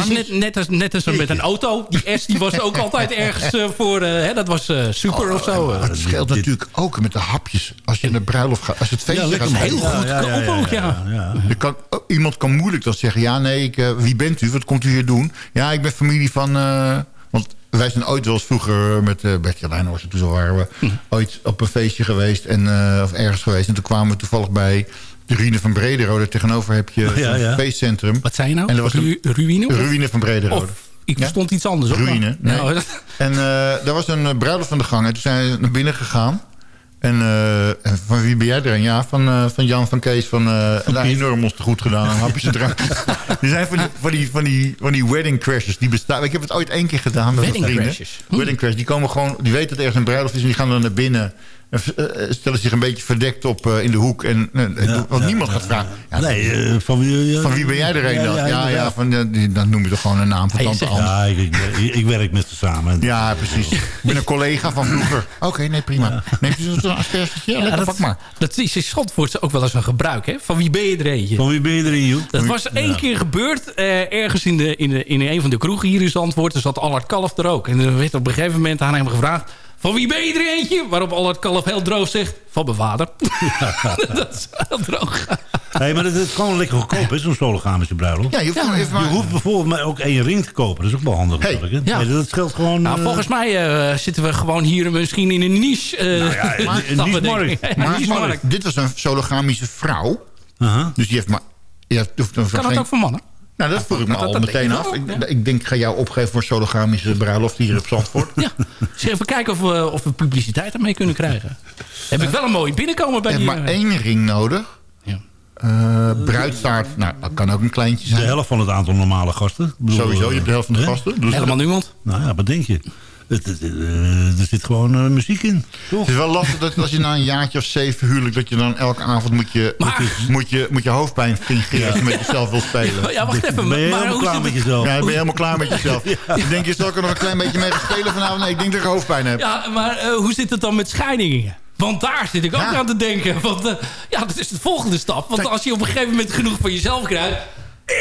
Dus net, net, als, net als met een auto. Die S die was ook altijd ergens eh, voor... eh, hè, dat was eh, super of zo. Maar het scheelt dit- natuurlijk ook met de hapjes. Als je naar de bruiloft gaat. Als je het feestje lekker gaat man. heel vieren. goed ook, ja. ja. Je kan, oh, iemand kan moeilijk dan zeggen... ja, nee, ik, eh, wie bent u? Wat komt u hier doen? Ja, ik ben familie van... eh, want wij zijn ooit wel eens vroeger met uh, Bertje Lijnhorst... toen zo waren we Hm. ooit op een feestje geweest... En, eh, of ergens geweest. En toen kwamen we toevallig bij de ruïne van Brederode. Tegenover heb je Ja, zo'n ja. feestcentrum. Wat zei je nou? En er was een- Ru- ruïne? De ruïne van Brederode. Of ik verstond iets anders. Ruïne. Nee. Nou, En eh er was een eh, bruiloft van de gang. En toen zijn ze naar binnen gegaan. En, eh, en van wie ben jij er? Ja, van, eh, van Jan van Kees. Van, eh daar enorm ons te goed gedaan. En hapjes en drankjes. Die zijn van die, van, die, van, die, van die wedding crashers. Die bestaan. Ik heb het ooit één keer gedaan. met Wedding? Hm. Wedding crashers. Die komen gewoon. Die weten dat er ergens een bruiloft is. En die gaan dan naar binnen. En eh, stellen zich een beetje verdekt op eh, in de hoek. En, eh, want niemand gaat vragen. Ja, Nee, eh, van, wie, van wie ben jij er een dan? Ja, ja, van, eh, dan noem je toch gewoon een naam van Hey, tante Ans. Ja, ik, ik, werk met ze samen. Ja, precies. Ik ben een collega van vroeger. Oké, nee, prima. Neemt u zo'n aspergetje? Ja, lekker, dat, pak maar. dat is in Zandvoort ook wel eens een gebruik. Hè? Van wie ben je er eentje? Van wie ben je erin, joh? Dat was één keer gebeurd. eh, ergens in, de, in, de, in een van de kroegen hier in Zandvoort. Er zat Allard Kalf er ook. En er werd op een gegeven moment aan hem gevraagd... Van wie ben je er eentje? Waarop Allard Kalf heel droog zegt... Van mijn vader. dat is heel droog. Nee, maar dat is gewoon lekker goedkoop, zo'n sologamische bruiloft. Ja, je hoeft, even maar- Je hoeft bijvoorbeeld maar ook één ring te kopen. Dat is ook wel handig Hey, natuurlijk. Ja. Nee, dat scheelt gewoon... Nou, eh, volgens mij eh, zitten we gewoon hier misschien in een niche. eh, Nou ja, een- een stappen, niche-markt. dit was een sologamische vrouw. aha. Dus die heeft maar... Ja, hoeft dan Kan het ook voor mannen? Nou, dat vroeg ik me dat- al dat meteen ik af. Ik, ik denk, ik ga jou opgeven voor een sologamische bruiloft hier op Zandvoort. Ja. Dus even kijken of we, of we publiciteit ermee kunnen krijgen. Heb ik wel een mooie binnenkomen bij Je hebt die... maar eh, één ring nodig. Ja. Eh bruidstaart, nou, dat kan ook een kleintje De zijn. helft van het aantal normale gasten. Ik bedoel, Sowieso, je hebt de helft van de gasten. Dus Helemaal niemand. Nou ja, wat denk je? Het, het, eh, er zit gewoon eh, muziek in, toch? Het is wel lastig dat als je na een jaartje of zeven huwelijk... dat je dan elke avond moet je, Maar- moet je, moet je hoofdpijn fingeren... als je met jezelf wil spelen. Ja, wacht even. Ben je maar helemaal hoe klaar met jezelf? Ja, ben je helemaal klaar met jezelf. Ik denk, je zal er nog een klein beetje mee gaan spelen vanavond? Nee, ik denk dat ik hoofdpijn heb. Ja, maar eh, hoe zit het dan met scheidingen? Want daar zit ik ook Ja. aan te denken. Want ja, dat is de volgende stap. Want als je op een gegeven moment genoeg van jezelf krijgt...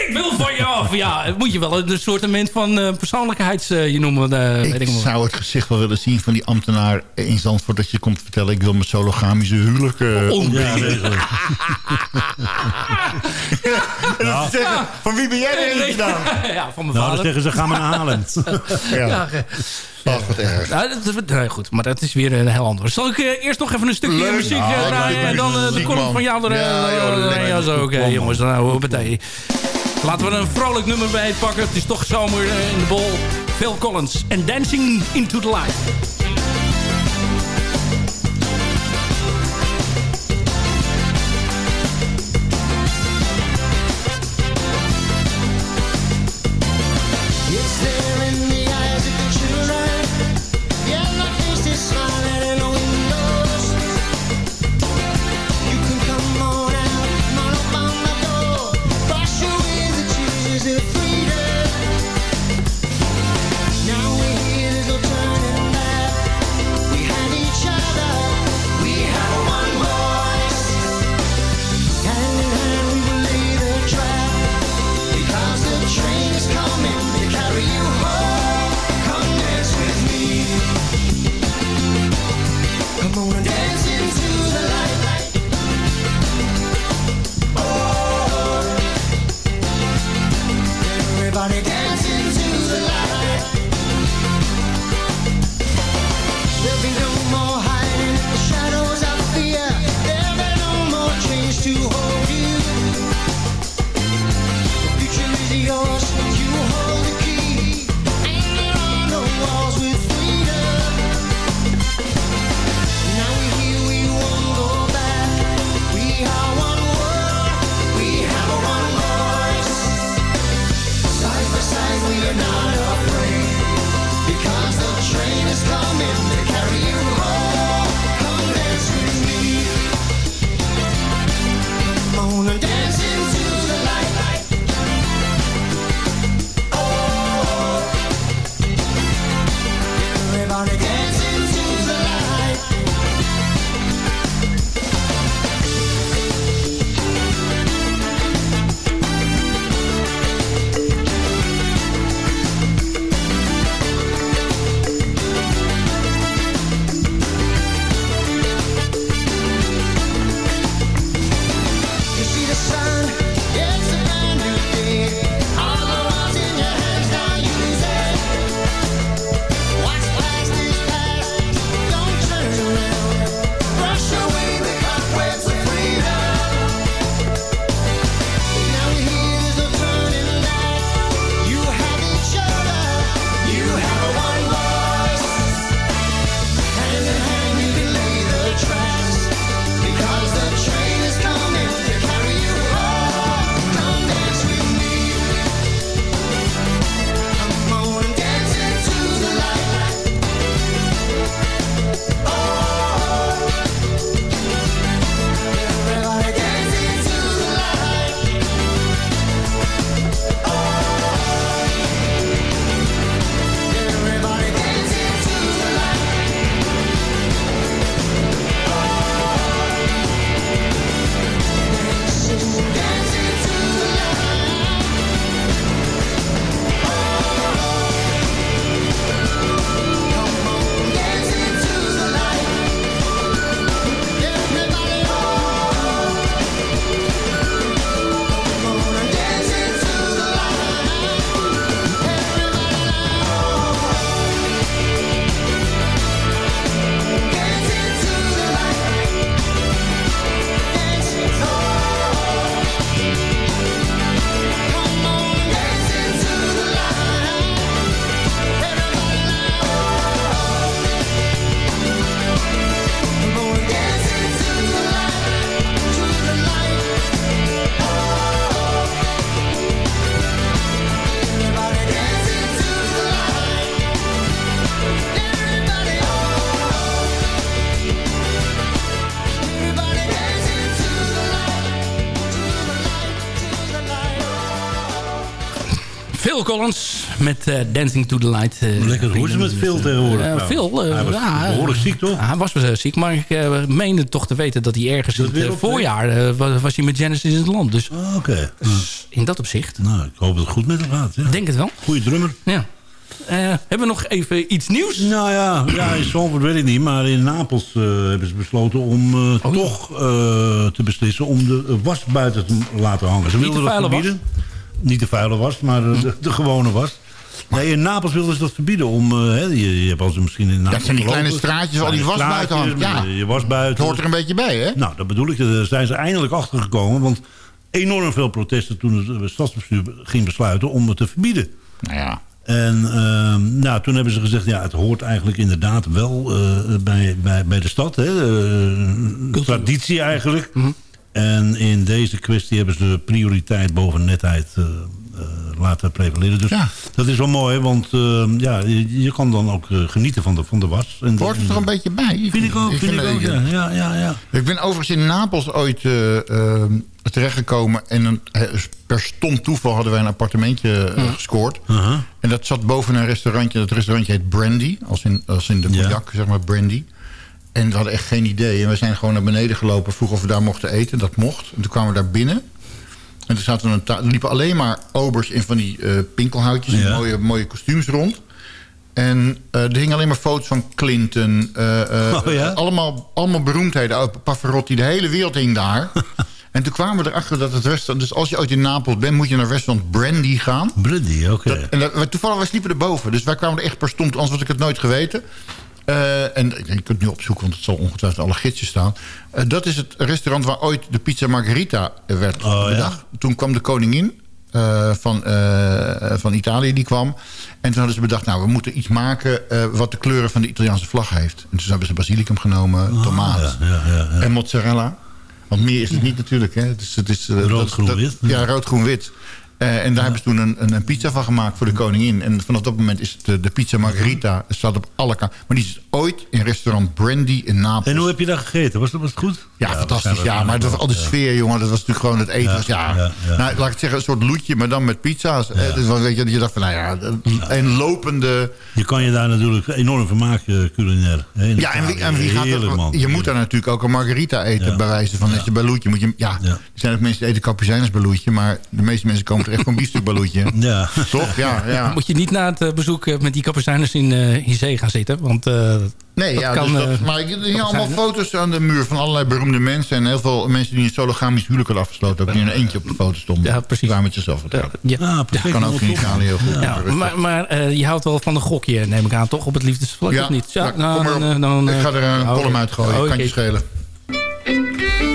Ik wil van je af. Ja, moet je wel een soort van eh, persoonlijkheids... eh, je noemen, eh, weet Ik ik maar. zou het gezicht wel willen zien van die ambtenaar in Zandvoort... dat je komt vertellen, ik wil mijn sologamische huwelijk uh, Onbrengen. Ja, nee, zo. En dan zeggen, van wie ben jij gedaan? ja, van mijn Nou, dan vader. zeggen ze, ga maar naar Haarlem. Ja, Ja, Ach, wat erg. Nou, dat, dat- nee, goed, maar dat is weer een heel ander. Zal ik eh, eerst nog even een stukje Leuk. muziek eh, leuk, draaien en dan eh, de column van jou er... Ja, joh, ja, zo, oké, jongens. Nou, hoppatee. Laten we een vrolijk nummer bij pakken. Het is toch zomer eh, in de bol. Phil Collins en Dancing into the Light. Met eh, Dancing to the Light. eh, Lekker, hoe is het met Phil tegenwoordig? Eh, trouwens? Phil, eh, Hij was ja, behoorlijk ziek, toch? hij was wel ziek, maar ik meende toch te weten dat hij ergens in het voorjaar was, hij met Genesis in het land. Dus Ah, Oké. in dat opzicht. Nou, ik hoop dat het goed met hem gaat. Ja. Denk het wel. Goeie drummer. Ja. Hebben we nog even iets nieuws? Nou ja, ja in Zandvoort weet ik niet. Maar in Napels hebben ze besloten om Oh, toch te beslissen... om de was buiten te laten hangen. Ze Niet wilden de dat vuile was? Niet de vuile was, maar de, de gewone was. Nee, in Napels wilden ze dat verbieden. Om, eh, hè, je, je hebt als misschien in Napels zijn die kleine straatjes waar die was Kleine buiten hangt. straatjes, Ja. Je was buiten. Het hoort er een beetje bij, hè? Nou, dat bedoel ik. Daar zijn ze eindelijk achter gekomen. Want enorm veel protesten toen het eh, stadsbestuur ging besluiten om het te verbieden. Nou ja. En ehm, nou, toen hebben ze gezegd, ja, het hoort eigenlijk inderdaad wel eh, bij, bij, bij de stad. Hè? Traditie eigenlijk. En in deze kwestie hebben ze de prioriteit boven netheid laten prevaleren. Dus Ja. dat is wel mooi, want ehm, ja, je, je kan dan ook eh, genieten van de, van de was. En de- Hoort er toch een beetje bij? Vind ik ook, vind ik ook, ja. ja, ja, ja. Ik ben overigens in Napels ooit eh, eh, terechtgekomen. En een, eh, per stom toeval hadden wij een appartementje eh, gescoord. Uh-huh. En dat zat boven een restaurantje. Dat restaurantje heet Brandy. Als in, als in de Ja. cognac, zeg maar, Brandy. En we hadden echt geen idee. En we zijn gewoon naar beneden gelopen. Vroegen of we daar mochten eten. Dat mocht. En toen kwamen we daar binnen. En toen zaten een er liepen alleen maar obers in van die eh, pinkelhoutjes. en Ja. mooie, mooie kostuums rond. En eh, er hingen alleen maar foto's van Clinton. eh, Oh ja? allemaal, allemaal beroemdheden. Oh, Pavarotti, de hele wereld hing daar. en toen kwamen we erachter dat het restaurant... Dus als je ooit in Napels bent, moet je naar restaurant Brandy gaan. Brandy, oké. Dat- en dat, toevallig, wij sliepen erboven. Dus wij kwamen er echt per stond. Anders was ik het nooit geweten. Eh, en je kunt het nu opzoeken, want het zal ongetwijfeld alle gidsjes staan. Eh, dat is het restaurant waar ooit de pizza margherita werd Oh, ja? bedacht. Toen kwam de koningin eh, van, van Italië, die kwam. En toen hadden ze bedacht, nou, we moeten iets maken... wat de kleuren van de Italiaanse vlag heeft. En toen hebben ze basilicum genomen, tomaat ja, ja, ja, ja. en mozzarella. Want meer is het niet natuurlijk. Hè. Het is, het is, Rood, dat- groen, dat- wit. Ja, rood, groen, wit. Eh, en daar hebben ze toen een, een, een pizza van gemaakt voor de koningin. En vanaf dat moment is de, de pizza margherita. Het staat op alle kanten. Maar die is ooit in restaurant Brandy in Napels. En hoe heb je dat gegeten? Was dat, was het goed? Ja, fantastisch. Ja, maar dat was al de ja. sfeer, jongen. Dat was natuurlijk gewoon het eten. Ja, was, ja, ja, ja. Nou, laat ik het zeggen, een soort loetje, maar dan met pizza's. Eh, Dus wel, weet je, dat je dacht van, nou ja, een lopende... Je kan je daar natuurlijk enorm vermaken culinair. hè, in Ja, en wie, en wie gaat Heerlijk, man. Je moet daar natuurlijk ook een margarita eten, bij wijze van. Dat je bij Loetje moet je... Ja, er zijn ook mensen die eten kapucijnes bij Loetje, maar de meeste mensen komen echt een biefstuk bij Loetje. Ja. Toch? Ja, ja. Moet je niet na het eh, bezoek eh, met die kapucijners in, eh in zee gaan zitten. Want eh, Nee, dat ja, kan, dus dat, maar hingen allemaal zijn, foto's aan de muur van allerlei beroemde mensen. En heel veel mensen die een sologamisch huwelijk hadden afgesloten. Ook die in een eentje op de foto stonden. Ja, precies. Waar met jezelf vertrouwen. ja, Ah, perfect. Kan ook in Italië heel goed. Ja, maar, maar eh, je houdt wel van een gokje, neem ik aan, toch? Op het liefdesvlak, Ja, of niet? ja, nou, kom dan, eh, dan, ik ga er een oh, column oké. uitgooien. Oh, kan je schelen.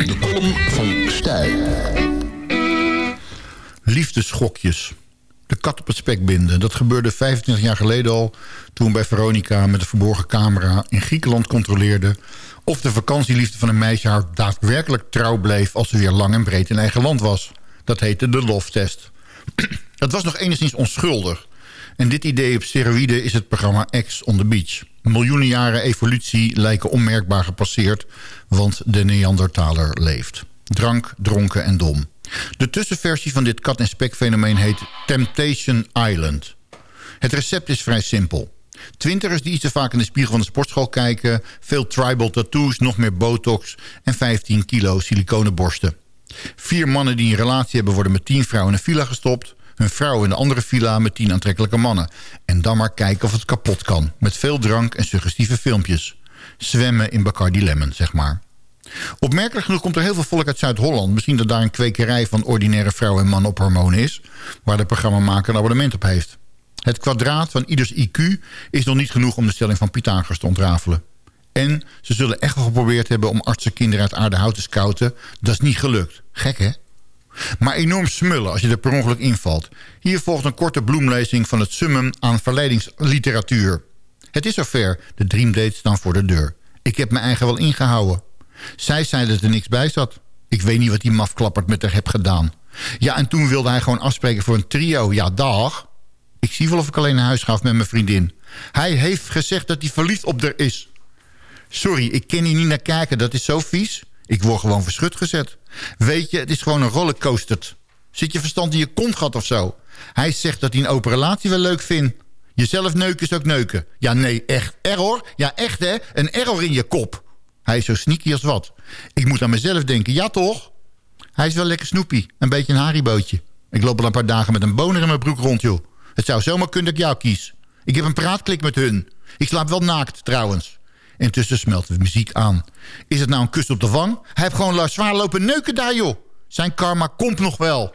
De column van Stijl. Liefdesschokjes. De kat op het spek binden. Dat gebeurde 25 jaar geleden al... toen bij Veronica met een verborgen camera in Griekenland controleerden... of de vakantieliefde van een meisje haar daadwerkelijk trouw bleef... als ze weer lang en breed in eigen land was. Dat heette de love-test. Het was nog enigszins onschuldig. En dit idee op steroïden is het programma X on the Beach. Miljoenen jaren evolutie lijken onmerkbaar gepasseerd... want de Neandertaler leeft. Drank, dronken en dom. De tussenversie van dit kat- en spek-fenomeen heet Temptation Island. Het recept is vrij simpel. Twintigers die iets te vaak in de spiegel van de sportschool kijken... veel tribal tattoos, nog meer botox... en 15 kilo siliconenborsten. Vier mannen die een relatie hebben... worden met tien vrouwen in een villa gestopt... hun vrouw in de andere villa met tien aantrekkelijke mannen. En dan maar kijken of het kapot kan. Met veel drank en suggestieve filmpjes. Zwemmen in Bacardi Lemon, zeg maar. Opmerkelijk genoeg komt er heel veel volk uit Zuid-Holland. Misschien dat daar een kwekerij van ordinaire vrouwen en mannen op hormonen is... waar de programmamaker een abonnement op heeft. Het kwadraat van ieders IQ is nog niet genoeg om de stelling van Pythagoras te ontrafelen. En ze zullen echt wel geprobeerd hebben om artsen kinderen uit aardehout te scouten. Dat is niet gelukt. Gek, hè? Maar enorm smullen als je er per ongeluk invalt. Hier volgt een korte bloemlezing van het summum aan verleidingsliteratuur. Het is zover. De dreamdates staan voor de deur. Ik heb mijn eigen wel ingehouden. Zij zei dat er niks bij zat. Ik weet niet wat die mafklappert met haar heb gedaan. Ja, en toen wilde hij gewoon afspreken voor een trio. Ja, dag. Ik zie wel of ik alleen naar huis ga of met mijn vriendin. Hij heeft gezegd dat hij verliefd op haar is. Sorry, ik ken hier niet naar kijken. Dat is zo vies. Ik word gewoon verschut gezet. Weet je, het is gewoon een rollercoaster. Zit je verstand in je kont gehad of zo? Hij zegt dat hij een open relatie wel leuk vindt. Jezelf neuken is ook neuken. Ja, nee, echt. Error? Ja, echt hè? Een error in je kop. Hij is zo sneaky als wat. Ik moet aan mezelf denken. Ja, toch? Hij is wel lekker snoepie. Een beetje een haribootje. Ik loop al een paar dagen met een boner in mijn broek rond, joh. Het zou zomaar kunnen dat ik jou kies. Ik heb een praatklik met hun. Ik slaap wel naakt, trouwens. Intussen smelt de muziek aan. Is het nou een kus op de wang? Hij heeft gewoon zwaar lopen neuken daar, joh. Zijn karma komt nog wel.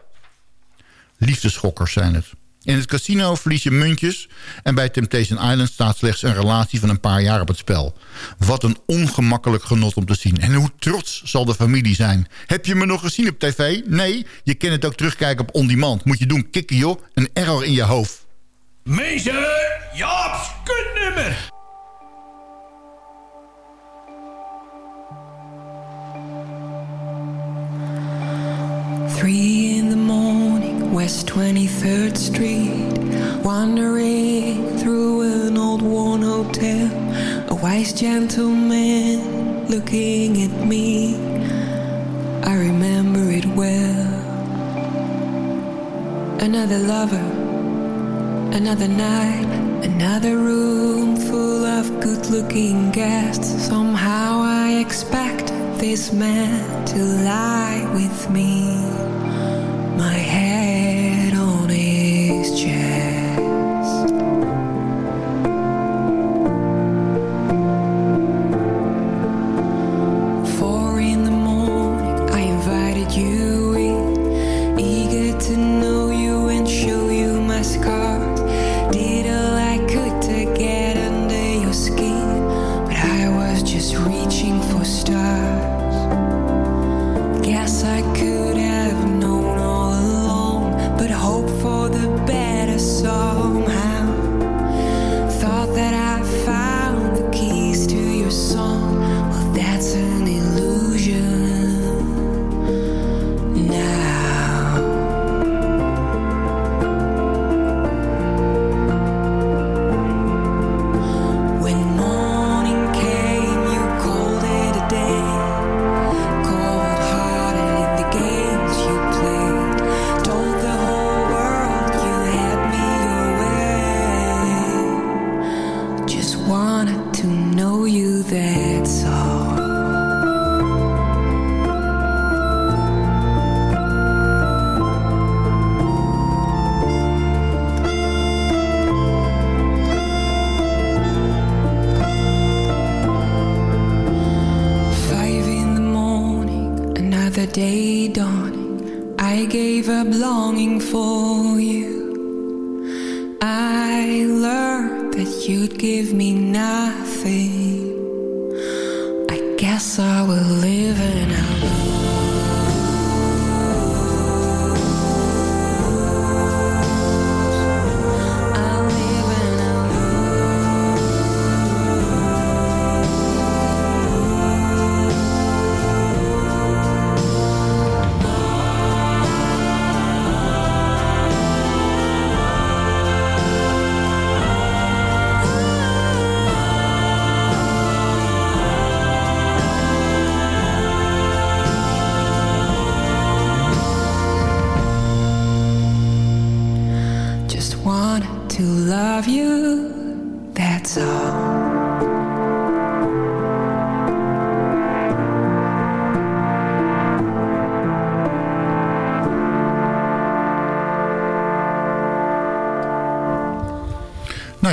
Liefdeschokkers zijn het. In het casino verlies je muntjes... en bij Temptation Island staat slechts een relatie van een paar jaar op het spel. Wat een ongemakkelijk genot om te zien. En hoe trots zal de familie zijn. Heb je me nog gezien op tv? Nee, je kan het ook terugkijken op On Demand. Moet je doen, kikken joh, een error in je hoofd. Meester Jaap's kutnummer. Three West 23rd Street. Wandering through an old worn hotel. A wise gentleman looking at me. I remember it well. Another lover, another night, another room full of good looking guests. Somehow I expect this man to lie with me. To know you and show you my scars. Did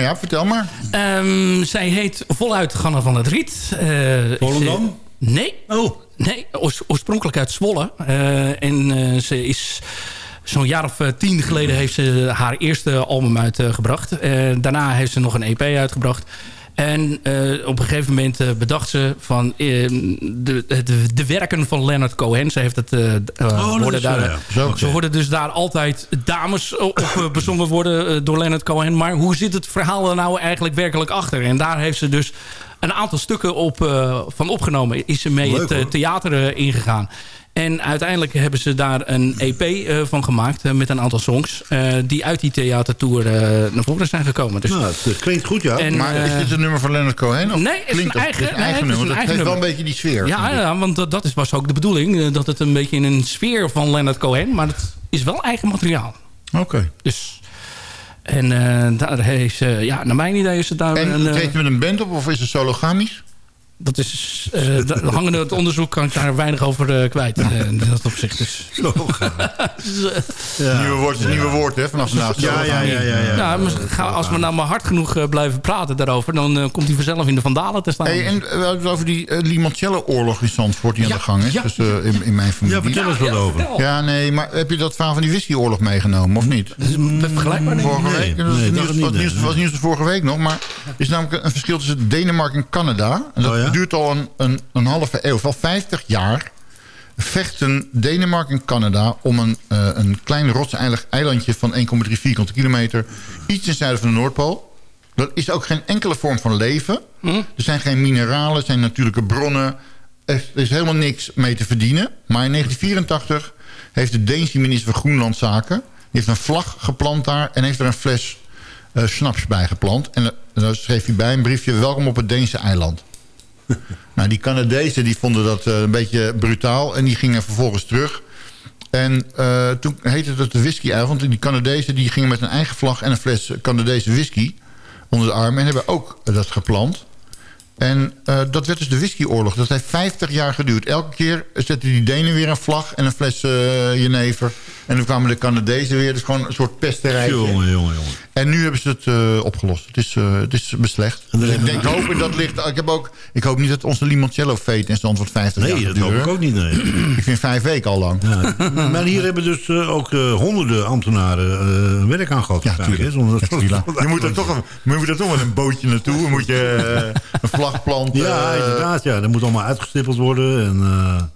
ja, vertel maar. Ehm, zij heet voluit Ganna van het Riet. Eh, Volendam? Nee. Oh. Nee, oors- oorspronkelijk uit Zwolle. Eh, en eh, ze is... Zo'n jaar of tien geleden heeft ze haar eerste album uitgebracht. Eh, daarna heeft ze nog een EP uitgebracht. En eh, op een gegeven moment eh, bedacht ze van eh, de, de, de werken van Leonard Cohen. Ze heeft het dat worden is daar, zo, ja. Zo, Ze hoorden dus daar altijd dames op bezongen worden door Leonard Cohen. Maar hoe zit het verhaal er nou eigenlijk werkelijk achter? En daar heeft ze dus een aantal stukken op, van opgenomen. Is ze mee Leuk, het theater ingegaan. En uiteindelijk hebben ze daar een EP eh, van gemaakt. eh, met een aantal songs. eh, die uit die theatertour eh, naar voren zijn gekomen. Dus, Nou, het klinkt goed, ja. En, Maar is dit een nummer van Leonard Cohen? Of Nee, het is een eigen- het is nee, het is nummer. een Dat eigen heeft wel een beetje die sfeer. ja, ja, want dat, dat is, was ook de bedoeling. dat het een beetje in een sfeer van Leonard Cohen. Maar dat is wel eigen materiaal. Oké. Dus... En eh, daar is, eh, ja, naar mijn idee is het daar En een... eh, treedt je met een band op of is het sologamisch? Dat is, eh dat- hangende het onderzoek kan ik daar weinig over eh, kwijt. eh, in dat opzicht. Dus. Nieuwe woord is een nieuwe woord, hè, vanaf vandaag. Ja, ja, ja, ja, ja. Ja, maar ga- als we nou maar hard genoeg blijven praten daarover... dan komt hij vanzelf in de vandalen te staan. Hey, en we hadden het over die uh, Limoncello-oorlog in Zandvoort die aan de gang is. ja. Dus, in, in mijn familie. Ja, vertel eens wat over. Ja, nee, maar heb je dat verhaal van die whisky-oorlog meegenomen, of niet? Dat is vergelijkbaar. Vorige Nee, week? Dat was nee, het dat nieuws, was van vorige week nog. Maar er is namelijk een verschil tussen Denemarken en Canada. En dat Ja? duurt al een, een, een halve eeuw, wel 50 jaar. Vechten Denemarken en Canada om een, eh, een klein rotseilandje van 1,3 vierkante kilometer. Iets ten zuiden van de Noordpool. Dat is ook geen enkele vorm van leven. Er zijn geen mineralen, er zijn natuurlijke bronnen. Er is helemaal niks mee te verdienen. Maar in 1984 heeft de Deense minister van Groenlandzaken... heeft een vlag geplant daar en heeft er een fles eh snaps bij geplant. En eh, daar schreef hij bij een briefje... welkom op het Deense eiland. nou, die Canadezen die vonden dat eh, een beetje brutaal... en die gingen vervolgens terug... En eh, toen heette het de whisky-eiland. En die Canadezen die gingen met een eigen vlag en een fles Canadese whisky onder de arm. En hebben ook dat geplant. En eh, dat werd dus de whiskyoorlog. Dat heeft 50 jaar geduurd. Elke keer zetten die Denen weer een vlag en een fles jenever. En dan kwamen de Canadezen weer. Dus gewoon een soort pesterij. Jongen, jongen, jongen. En nu hebben ze het eh, opgelost. Het is, eh, het is beslecht. Dus ik denk, hoop dat ligt... Ik, heb ook, ik hoop niet dat onze limoncello-feet in stand wordt 50 jaar Nee, dat hoop ik ook niet, nee. Ik vind vijf weken al lang. Ja. Maar hier hebben dus eh, ook honderden ambtenaren werk aan gehad. Ja, waarschijnlijk, tuurlijk. hè, zonder Ja, dat- tuurlijk. Je moet er toch, een- je moet er toch met een bootje naartoe. Dan moet je een vlag planten. Ja, inderdaad. Ja. Dat moet allemaal uitgestippeld worden. En,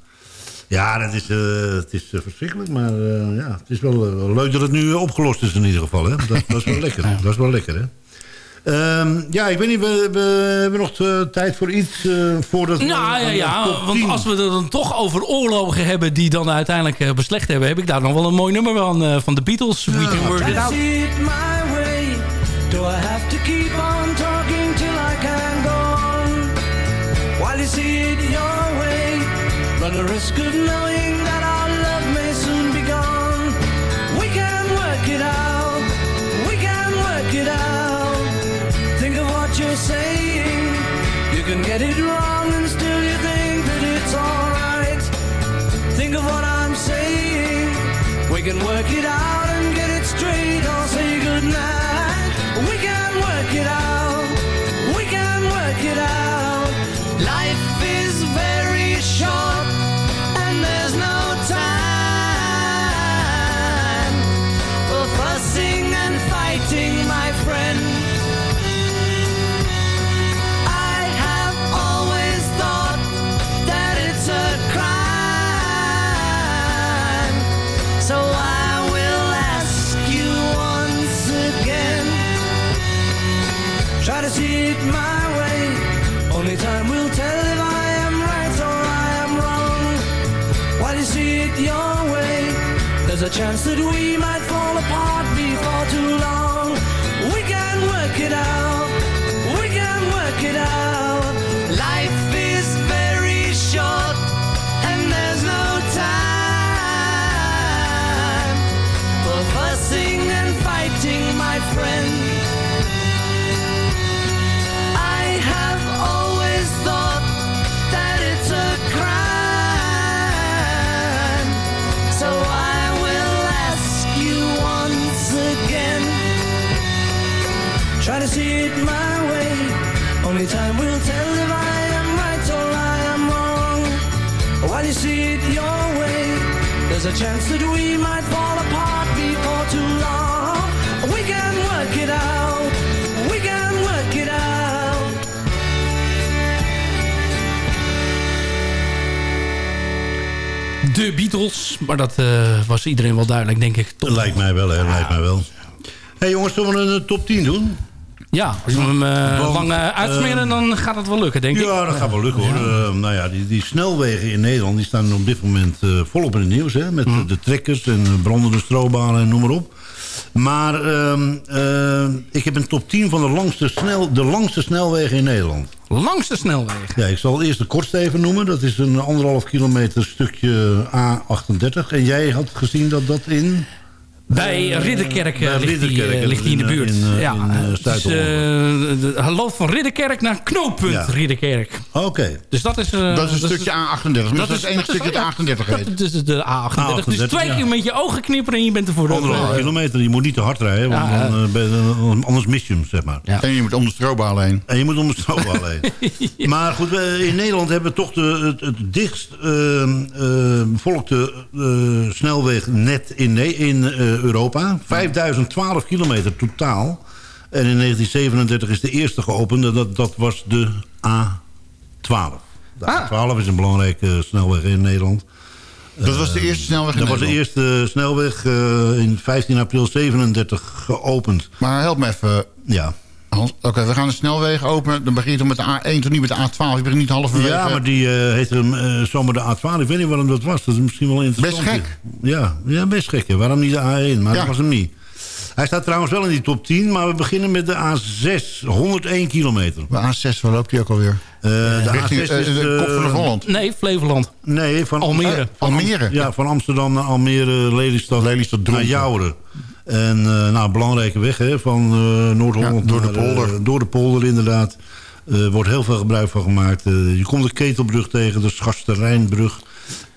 ja, dat is, eh, het is eh, verschrikkelijk. Maar eh, ja, het is wel eh, leuk dat het nu opgelost is in ieder geval. Hè. Dat, dat is wel lekker. Dat is wel lekker, hè. Ehm, ja, ik weet niet, we, we hebben nog eh, tijd voor iets eh, voordat we... Nou ja, ja want 10 als we het dan toch over oorlogen hebben... die dan uiteindelijk beslecht hebben... heb ik daar nog wel een mooi nummer van, eh, van de Beatles. We can work it out. see it my way? Do I have to keep on talking till I can go on? While you see it your the risk of knowing that our love may soon be gone. We can work it out, we can work it out. Think of what you're saying. You can get it wrong and still you think that it's alright. Think of what I'm saying. We can work it out and get it straight or say goodnight. We can work it out. We can work it out. Life is very short there's a chance that we might fall apart before too long. We can work it out. It my way. Only time will tell if I am right or I am wrong. While you see it your way, there's a chance that we might fall apart before too long. We can work it out. We can work it out. De Beatles. Maar dat eh, was iedereen wel duidelijk, denk ik. Top. Lijkt mij wel, hè. Lijkt mij wel. hey, jongens, zullen we een eh, top 10 doen? Ja, als we hem eh, lang eh, uitsmeren, dan gaat het wel lukken, denk ik. Ja, dat gaat wel lukken hoor. Eh, nou ja, die, die snelwegen in Nederland die staan op dit moment eh, volop in het nieuws. Hè, met Mhm. de trekkers en brandende strobanen en noem maar op. Maar ehm, eh, ik heb een top 10 van de langste, snel, de langste snelwegen in Nederland. Langste snelwegen? Ja, ik zal eerst de kortste even noemen. Dat is een anderhalf kilometer stukje A38. En jij had gezien dat dat in... Bij Ridderkerk eh, bij ligt, die, Ridderkerk, eh, ligt die in de buurt. in, eh, ja, in, eh, eh, de- hij loopt van Ridderkerk naar knooppunt Ja. Ridderkerk. Oké. Dus dat is... eh, Dat is een stukje A38. Dus dat is het enige stukje dat A38 heet. Dat is de A38. Dus A38, twee ja. keer met je ogen knipperen en je bent er voor kilometer. Je moet niet te hard rijden, want dan, eh, ben anders mis je hem, zeg maar. En je moet om de strobal heen. En je moet om de stroobal heen. Maar goed, we- in Nederland hebben we toch de, het, het dichtst eh, eh, bevolkte eh, snelwegnet in, Ne- in eh, Europa. 5012 kilometer totaal. En in 1937 is de eerste geopend. En dat, dat was de A12. De A12 is een belangrijke snelweg in Nederland. Dat was de eerste snelweg in Dat was de eerste snelweg eh, in 15 april 37 geopend. Maar help me even. Ja. Oké, we gaan de snelweg openen. Dan begint het met de A1, toch niet met de A12. Je begint niet halverwege. Ja, maar die eh heette hem eh, zomaar de A12. Ik weet niet waarom dat was. Dat is misschien wel interessant. Best gek. Ja, ja best gek. hè. Waarom niet de A1? Maar Ja. dat was hem niet. Hij staat trouwens wel in die top 10, maar we beginnen met de A6. 101 kilometer. De A6, waar loopt die ook alweer? Eh, de Richting, A6 eh, is... de kop van Holland. Nee, Flevoland. Nee, van Almere. van Almere. Ja, van Amsterdam naar Almere, Lelystad, Lelystad, naar Dronten. Jouren. En eh nou, een belangrijke weg hè, van eh, Noord-Holland Ja, door de eh, polder. door de polder inderdaad. Er wordt heel veel gebruik van gemaakt. Je komt de Ketelbrug tegen, de Schasterijnbrug.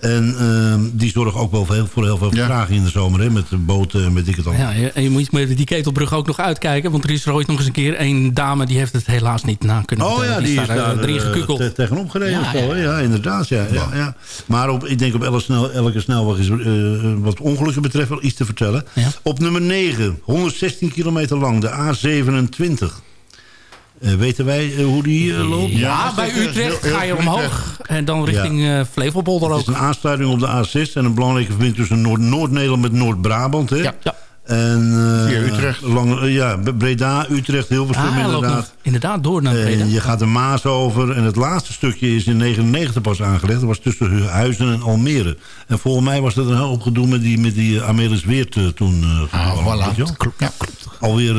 En eh, die zorgen ook wel voor heel, voor heel veel Ja. vertraging in de zomer. Hè, met de boten en ik het al. Ja, en je moet met die ketelbrug ook nog uitkijken. Want er is er ooit nog eens een keer een dame... die heeft het helaas niet na kunnen Oh ja, die is daar, eh, daar erin eh, gekukeld. te- tegenop gereden. Ja, of zo, ja, ja, inderdaad. Ja, ja, ja. Maar op, ik denk op elke, snel, elke snelweg is eh, wat ongelukken betreft wel iets te vertellen. Ja. Op nummer 9, 116 kilometer lang, de A27. Eh, weten wij eh, hoe die eh, loopt? Ja, bij Utrecht heel ga je Utrecht. omhoog. En dan richting eh Flevopolder Het ook. is een aansluiting op de A6 en een belangrijke verbinding tussen Noord- Noord-Nederland met Noord-Brabant. hè? Ja. Ja. En, eh, Via Utrecht. Lang, ja, Breda, Utrecht, Hilversum Ah, inderdaad. inderdaad door naar Breda. En je gaat de Maas over. En het laatste stukje is in 99 pas aangelegd. Dat was tussen Huizen en Almere. En volgens mij was dat een hoop gedoe met die, met die Amelis Weert toen. eh, Ah, voilà. ja, klopt. Alweer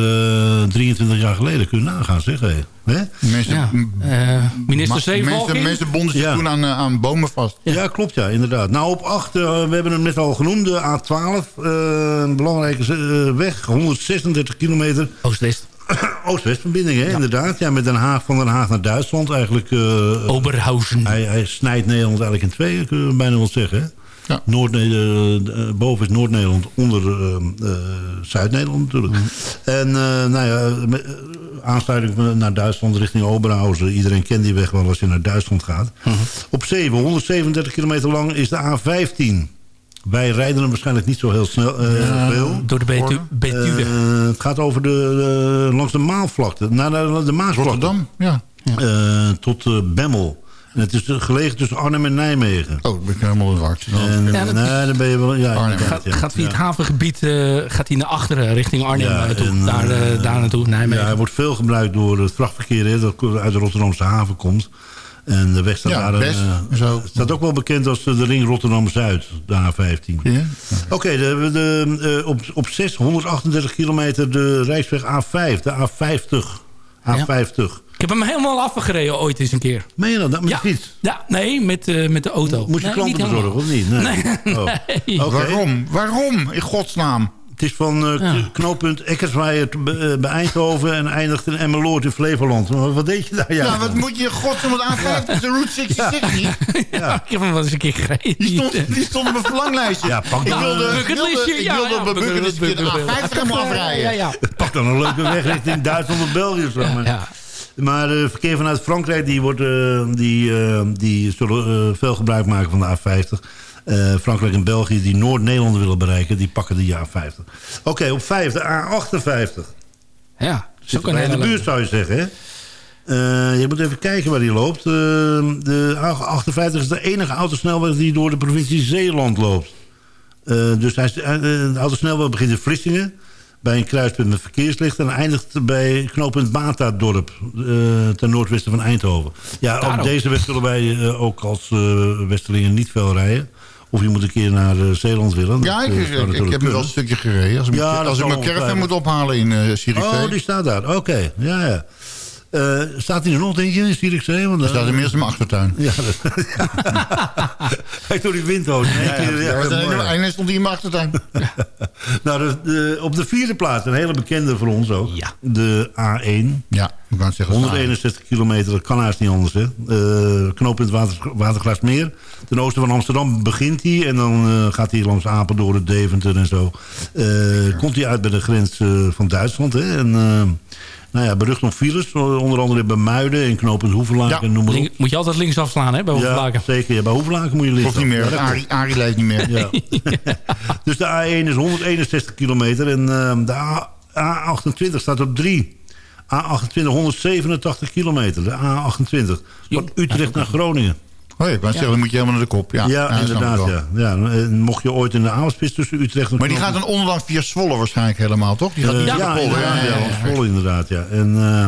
eh 23 jaar geleden. Kun je nagaan, zeg. Hé. Hè? Mensen, Ja. Eh, minister mensen, mensen bonden zich Ja. toen aan, eh, aan bomen vast. Ja. klopt, ja, inderdaad. Nou, op 8, we hebben hem net al genoemd, de A12. eh, een belangrijke weg, 136 kilometer. Oost-West. Oost-West-verbinding, hè, inderdaad. Ja, met Den Haag, van Den Haag naar Duitsland eigenlijk. eh, Oberhausen. Hij, hij snijdt Nederland eigenlijk in tweeën, kunnen we bijna wel zeggen. Hè? Ja. Noord, eh, eh, boven is Noord-Nederland, onder eh, Zuid-Nederland natuurlijk. En eh, nou ja, aansluiting naar Duitsland richting Oberhausen. Iedereen kent die weg wel als je naar Duitsland gaat. Op 7, 137 kilometer lang is de A15. Wij rijden hem waarschijnlijk niet zo heel snel veel. Door de Betu- Betuwe. Eh, het gaat over de, langs de Maalvlakte, naar de, de Maasvlakte. Rotterdam, ja. Eh, tot Bemmel. En het is eh, gelegen tussen Arnhem en Nijmegen. Oh, ik ben ik helemaal in de war. En, Ja, dat nee, dan ben je wel... Ja, Arnhem. inderdaad, gaat, ja. gaat via het havengebied eh, gaat hij naar achteren, richting Arnhem Ja, naartoe. en, daar, eh, eh, daar naartoe, Nijmegen. Ja, hij wordt veel gebruikt door het vrachtverkeer hè, dat uit de Rotterdamse haven komt. En de weg staat Ja, daar... best, eh, zo. staat ook wel bekend als de ring Rotterdam-Zuid, de A15. Ja? Oké, de, de, eh, op, op 6, 138 kilometer de Rijksweg A5, de A50. A50. Ik heb hem helemaal afgereden ooit eens een keer. Meen je dat? Met Ja. de fiets? Ja, nee, met, eh, met de auto. Moest je nee, klanten bezorgen of niet? Nee. Oh. Nee. Waarom? Waarom? In godsnaam. Het is van eh, Ja. k- knooppunt Eckersweijer be- eh, bij Eindhoven... en eindigt in Emmeloord in Flevoland. Maar wat deed je daar? Ja, wat moet je in godsnaam met A50? De Route 66 niet. Ja, ik heb hem wel eens een keer gereden. Die stond, die stond op mijn verlanglijstje. Ja, pak ik dan wilde, een ik wilde, bucketlistje, ik ja, wilde ja, op mijn bucket- bucketlistje de bucket- A50 helemaal afrijden. Ja, ja. Pak dan een leuke weg richting Duitsland of België. Zeg maar. Maar eh, verkeer vanuit Frankrijk... die, wordt, eh, die, eh, die zullen veel gebruik maken van de A50. Eh, Frankrijk en België die Noord-Nederland willen bereiken... die pakken de A50. Oké, op 5 de A58. Ja, een bij in de buurt zou je zeggen, hè? Je moet even kijken waar die loopt. De A58 is de enige autosnelweg die door de provincie Zeeland loopt. Dus hij, de autosnelweg begint in Vlissingen... bij een kruispunt met verkeerslichten... en eindigt bij knooppunt Batadorp... eh ten noordwesten van Eindhoven. Ja, op deze weg zullen wij eh, ook als eh Westerlingen niet veel rijden. of je moet een keer naar eh, Zeeland willen. Ja, ik, heb nu wel een stukje gereden. Als Ja, als ik mijn caravan moet ophalen in uh. Oh, die staat daar. Oké, ja, ja. Eh, staat hij er nog eentje in Zierikzee? Want, Er staat inmiddels in mijn achtertuin. Ja, dat, Door die windhoos. Ja, ja, ja, ja, hij stond hier in mijn achtertuin. nou, de, de- op de vierde plaats, een hele bekende voor ons ook. De A1. Ja, ik kan het zeggen. 161 kilometer, dat kan haast niet anders. Hè. Eh, knooppunt Water, Watergraafsmeer. Ten oosten van Amsterdam begint hij. En dan eh, gaat hij langs Apeldoorn, Deventer en zo. Eh, Komt hij uit bij de grens van Duitsland. Hè. En, nou ja, berucht om files. Onder andere bij Muiden en knooppunt Hoevelaken. Noem maar op. Moet je altijd links afslaan, hè, bij Ja, Hoevelaken. zeker. Ja, bij Hoevelaken moet je links Of niet meer. Ja, Arie, Arie leeft niet meer. ja. dus de A1 is 161 kilometer en ehm, de A, A28 staat op 3. A28 187 kilometer, de A28. Van Utrecht naar Groningen. Oh ja, ik kan zeggen, dan moet je helemaal naar de kop. Ja, Ja, inderdaad. Ja. Ja, en mocht je ooit in de avondspits tussen Utrecht en Maar die gaat dan onderlang via Zwolle waarschijnlijk helemaal, toch? Die gaat Eh, niet ja, naar de polder. inderdaad, ja, Zwolle inderdaad, ja. En eh,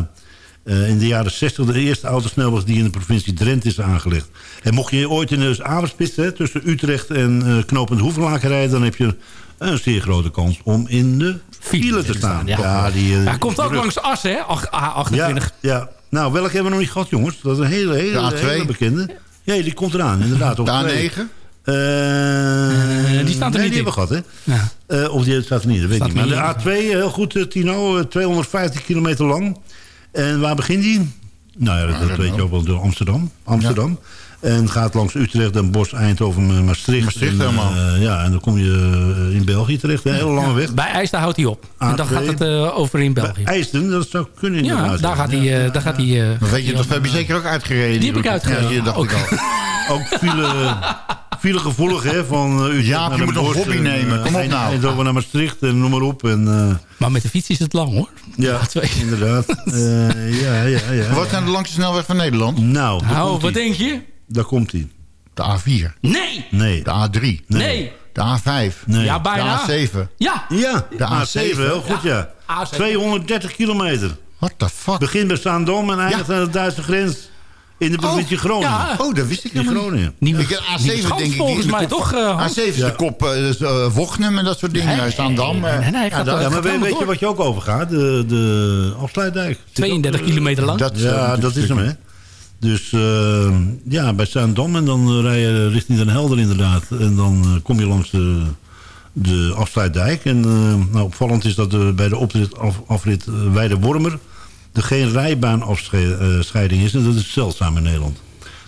eh, in de jaren 60 de eerste autosnelweg die in de provincie Drenthe is aangelegd. En mocht je ooit in de avondspits hè, tussen Utrecht en eh knooppunt rijden... dan heb je een zeer grote kans om in de file te staan. ja. die, eh, Hij komt ook rug. langs Assen, hè? Ach- A28. Ja, ja. Nou, welke hebben we nog niet gehad, jongens? Dat is een hele, hele, De A2. hele bekende. Ja, die komt eraan, inderdaad. Op De twee. A9? die Eh, staat er nee, niet die in. hebben we gehad, hè? Ja. Eh, of die staat er niet, dat weet ik niet. Maar de A2, heel goed, eh, Tino, eh, 250 kilometer lang. En waar begint die? Nou ja, dat, dat weet je ook wel, door Amsterdam. Amsterdam. En gaat langs Utrecht, Den Bosch, Eindhoven, Maastricht. Maastricht en, helemaal. eh, ja, en dan kom je eh, in België terecht. Een hele lange weg. Bij IJsden houdt hij op. En dan A2. gaat het eh, over in België. IJsden, dat zou kunnen Ja, inderdaad. daar gaat hij... eh, daar gaat hij eh, Maar weet je, dat heb je zeker ook uitgereden. Die heb ik uitgereden. Ja, dacht Ook. ik al. Ook file, file gevoelig, hè, van uh, naar je moet een hobby en, nemen. Kom op nou. Eindhoven naar Maastricht en noem maar op. En, eh, Maar met de fiets is het lang, hoor. ja, inderdaad. Eh, ja, ja, ja. Wat zijn de langste snelweg van Nederland? Nou, Nou, wat denk je? Daar komt hij. De A4. Nee! Nee. De A3. Nee! De A5. Nee. Ja, bijna. De A7. Ja! Ja, De A7, A7, heel goed, ja. A7. 230 kilometer. What the fuck? Begint bij Zaandam en eindigt aan de Duitse grens. In de provincie Groningen. ja. Oh, dat wist ik niet. Groningen. Nieuwe, Ik, nieuwe A7 schans denk ik. volgens die in de mij kop- toch, eh, Hans? A7 is de kop uh, dus, uh, Wochnum en dat soort dingen. Nee, Zaandam. nee, eh. nee, nee, ja, dat- Ja, maar weet, je wat je ook overgaat? De, de afsluitdijk. Zit ook, 32 eh, kilometer lang. dat is, Ja, eh, dat is hem, hè. Dus eh, ja, bij Zaandam en dan eh, rij je richting Den Helder inderdaad. En dan eh, kom je langs de, de afsluitdijk. En eh, nou, opvallend is dat bij de oprit, af, afrit Weide-Wormer... er geen rijbaanafscheiding is. En dat is zeldzaam in Nederland.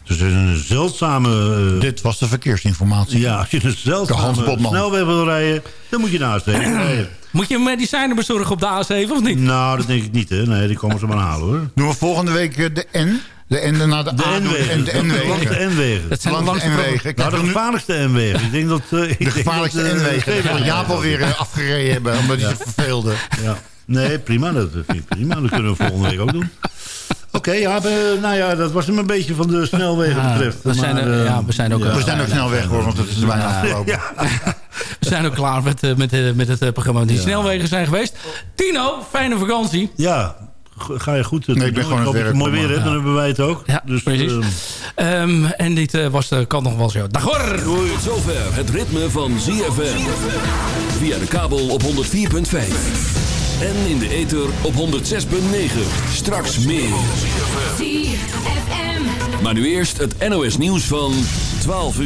Dus er is een zeldzame... Dit was de verkeersinformatie. ja, als je een zeldzame snelweg wil rijden... dan moet je naast rijden. Nee. Moet je medicijnen bezorgen op de A7 of niet? Nou, dat denk ik niet, hè. Nee, die komen ze maar halen, hoor. Doen we volgende week de N. De N naar de, De A doen N-wegen. en de Langs N-wegen. de N-wegen. Dat zijn de Langs de langste N-wegen. Nou, de nu gevaarlijkste N-wegen. Ik denk dat... eh, ik de denk gevaarlijkste dat, eh, N-wegen. Dat Jaap alweer eh, afgereden hebben, omdat hij zich verveelde. Ja. Nee, prima. Dat vind ik prima. Dat kunnen we volgende week ook doen. Oké, ja, we- nou ja, dat was hem een beetje van de snelwegen Ja, betreft. we zijn Maar, er- eh, ja, we zijn ook, We zijn ook snel weg hoor, want het is bijna afgelopen. We zijn ook klaar met, eh, met, eh, met het eh, programma. Die snelwegen zijn geweest. Tino, fijne vakantie. Ja, ga je goed. Nee, ik ben gewoon hoop aan het het mooi weer hebt, dan hebben wij het ook. Ja, dus, precies. ehm, Ehm, en dit eh, was de kan nog wel zo. Dag hoor! Tot zover het ritme van ZFM. Via de kabel op 104.5. En in de ether op 106.9. Straks meer. Maar nu eerst het NOS nieuws van 12 uur.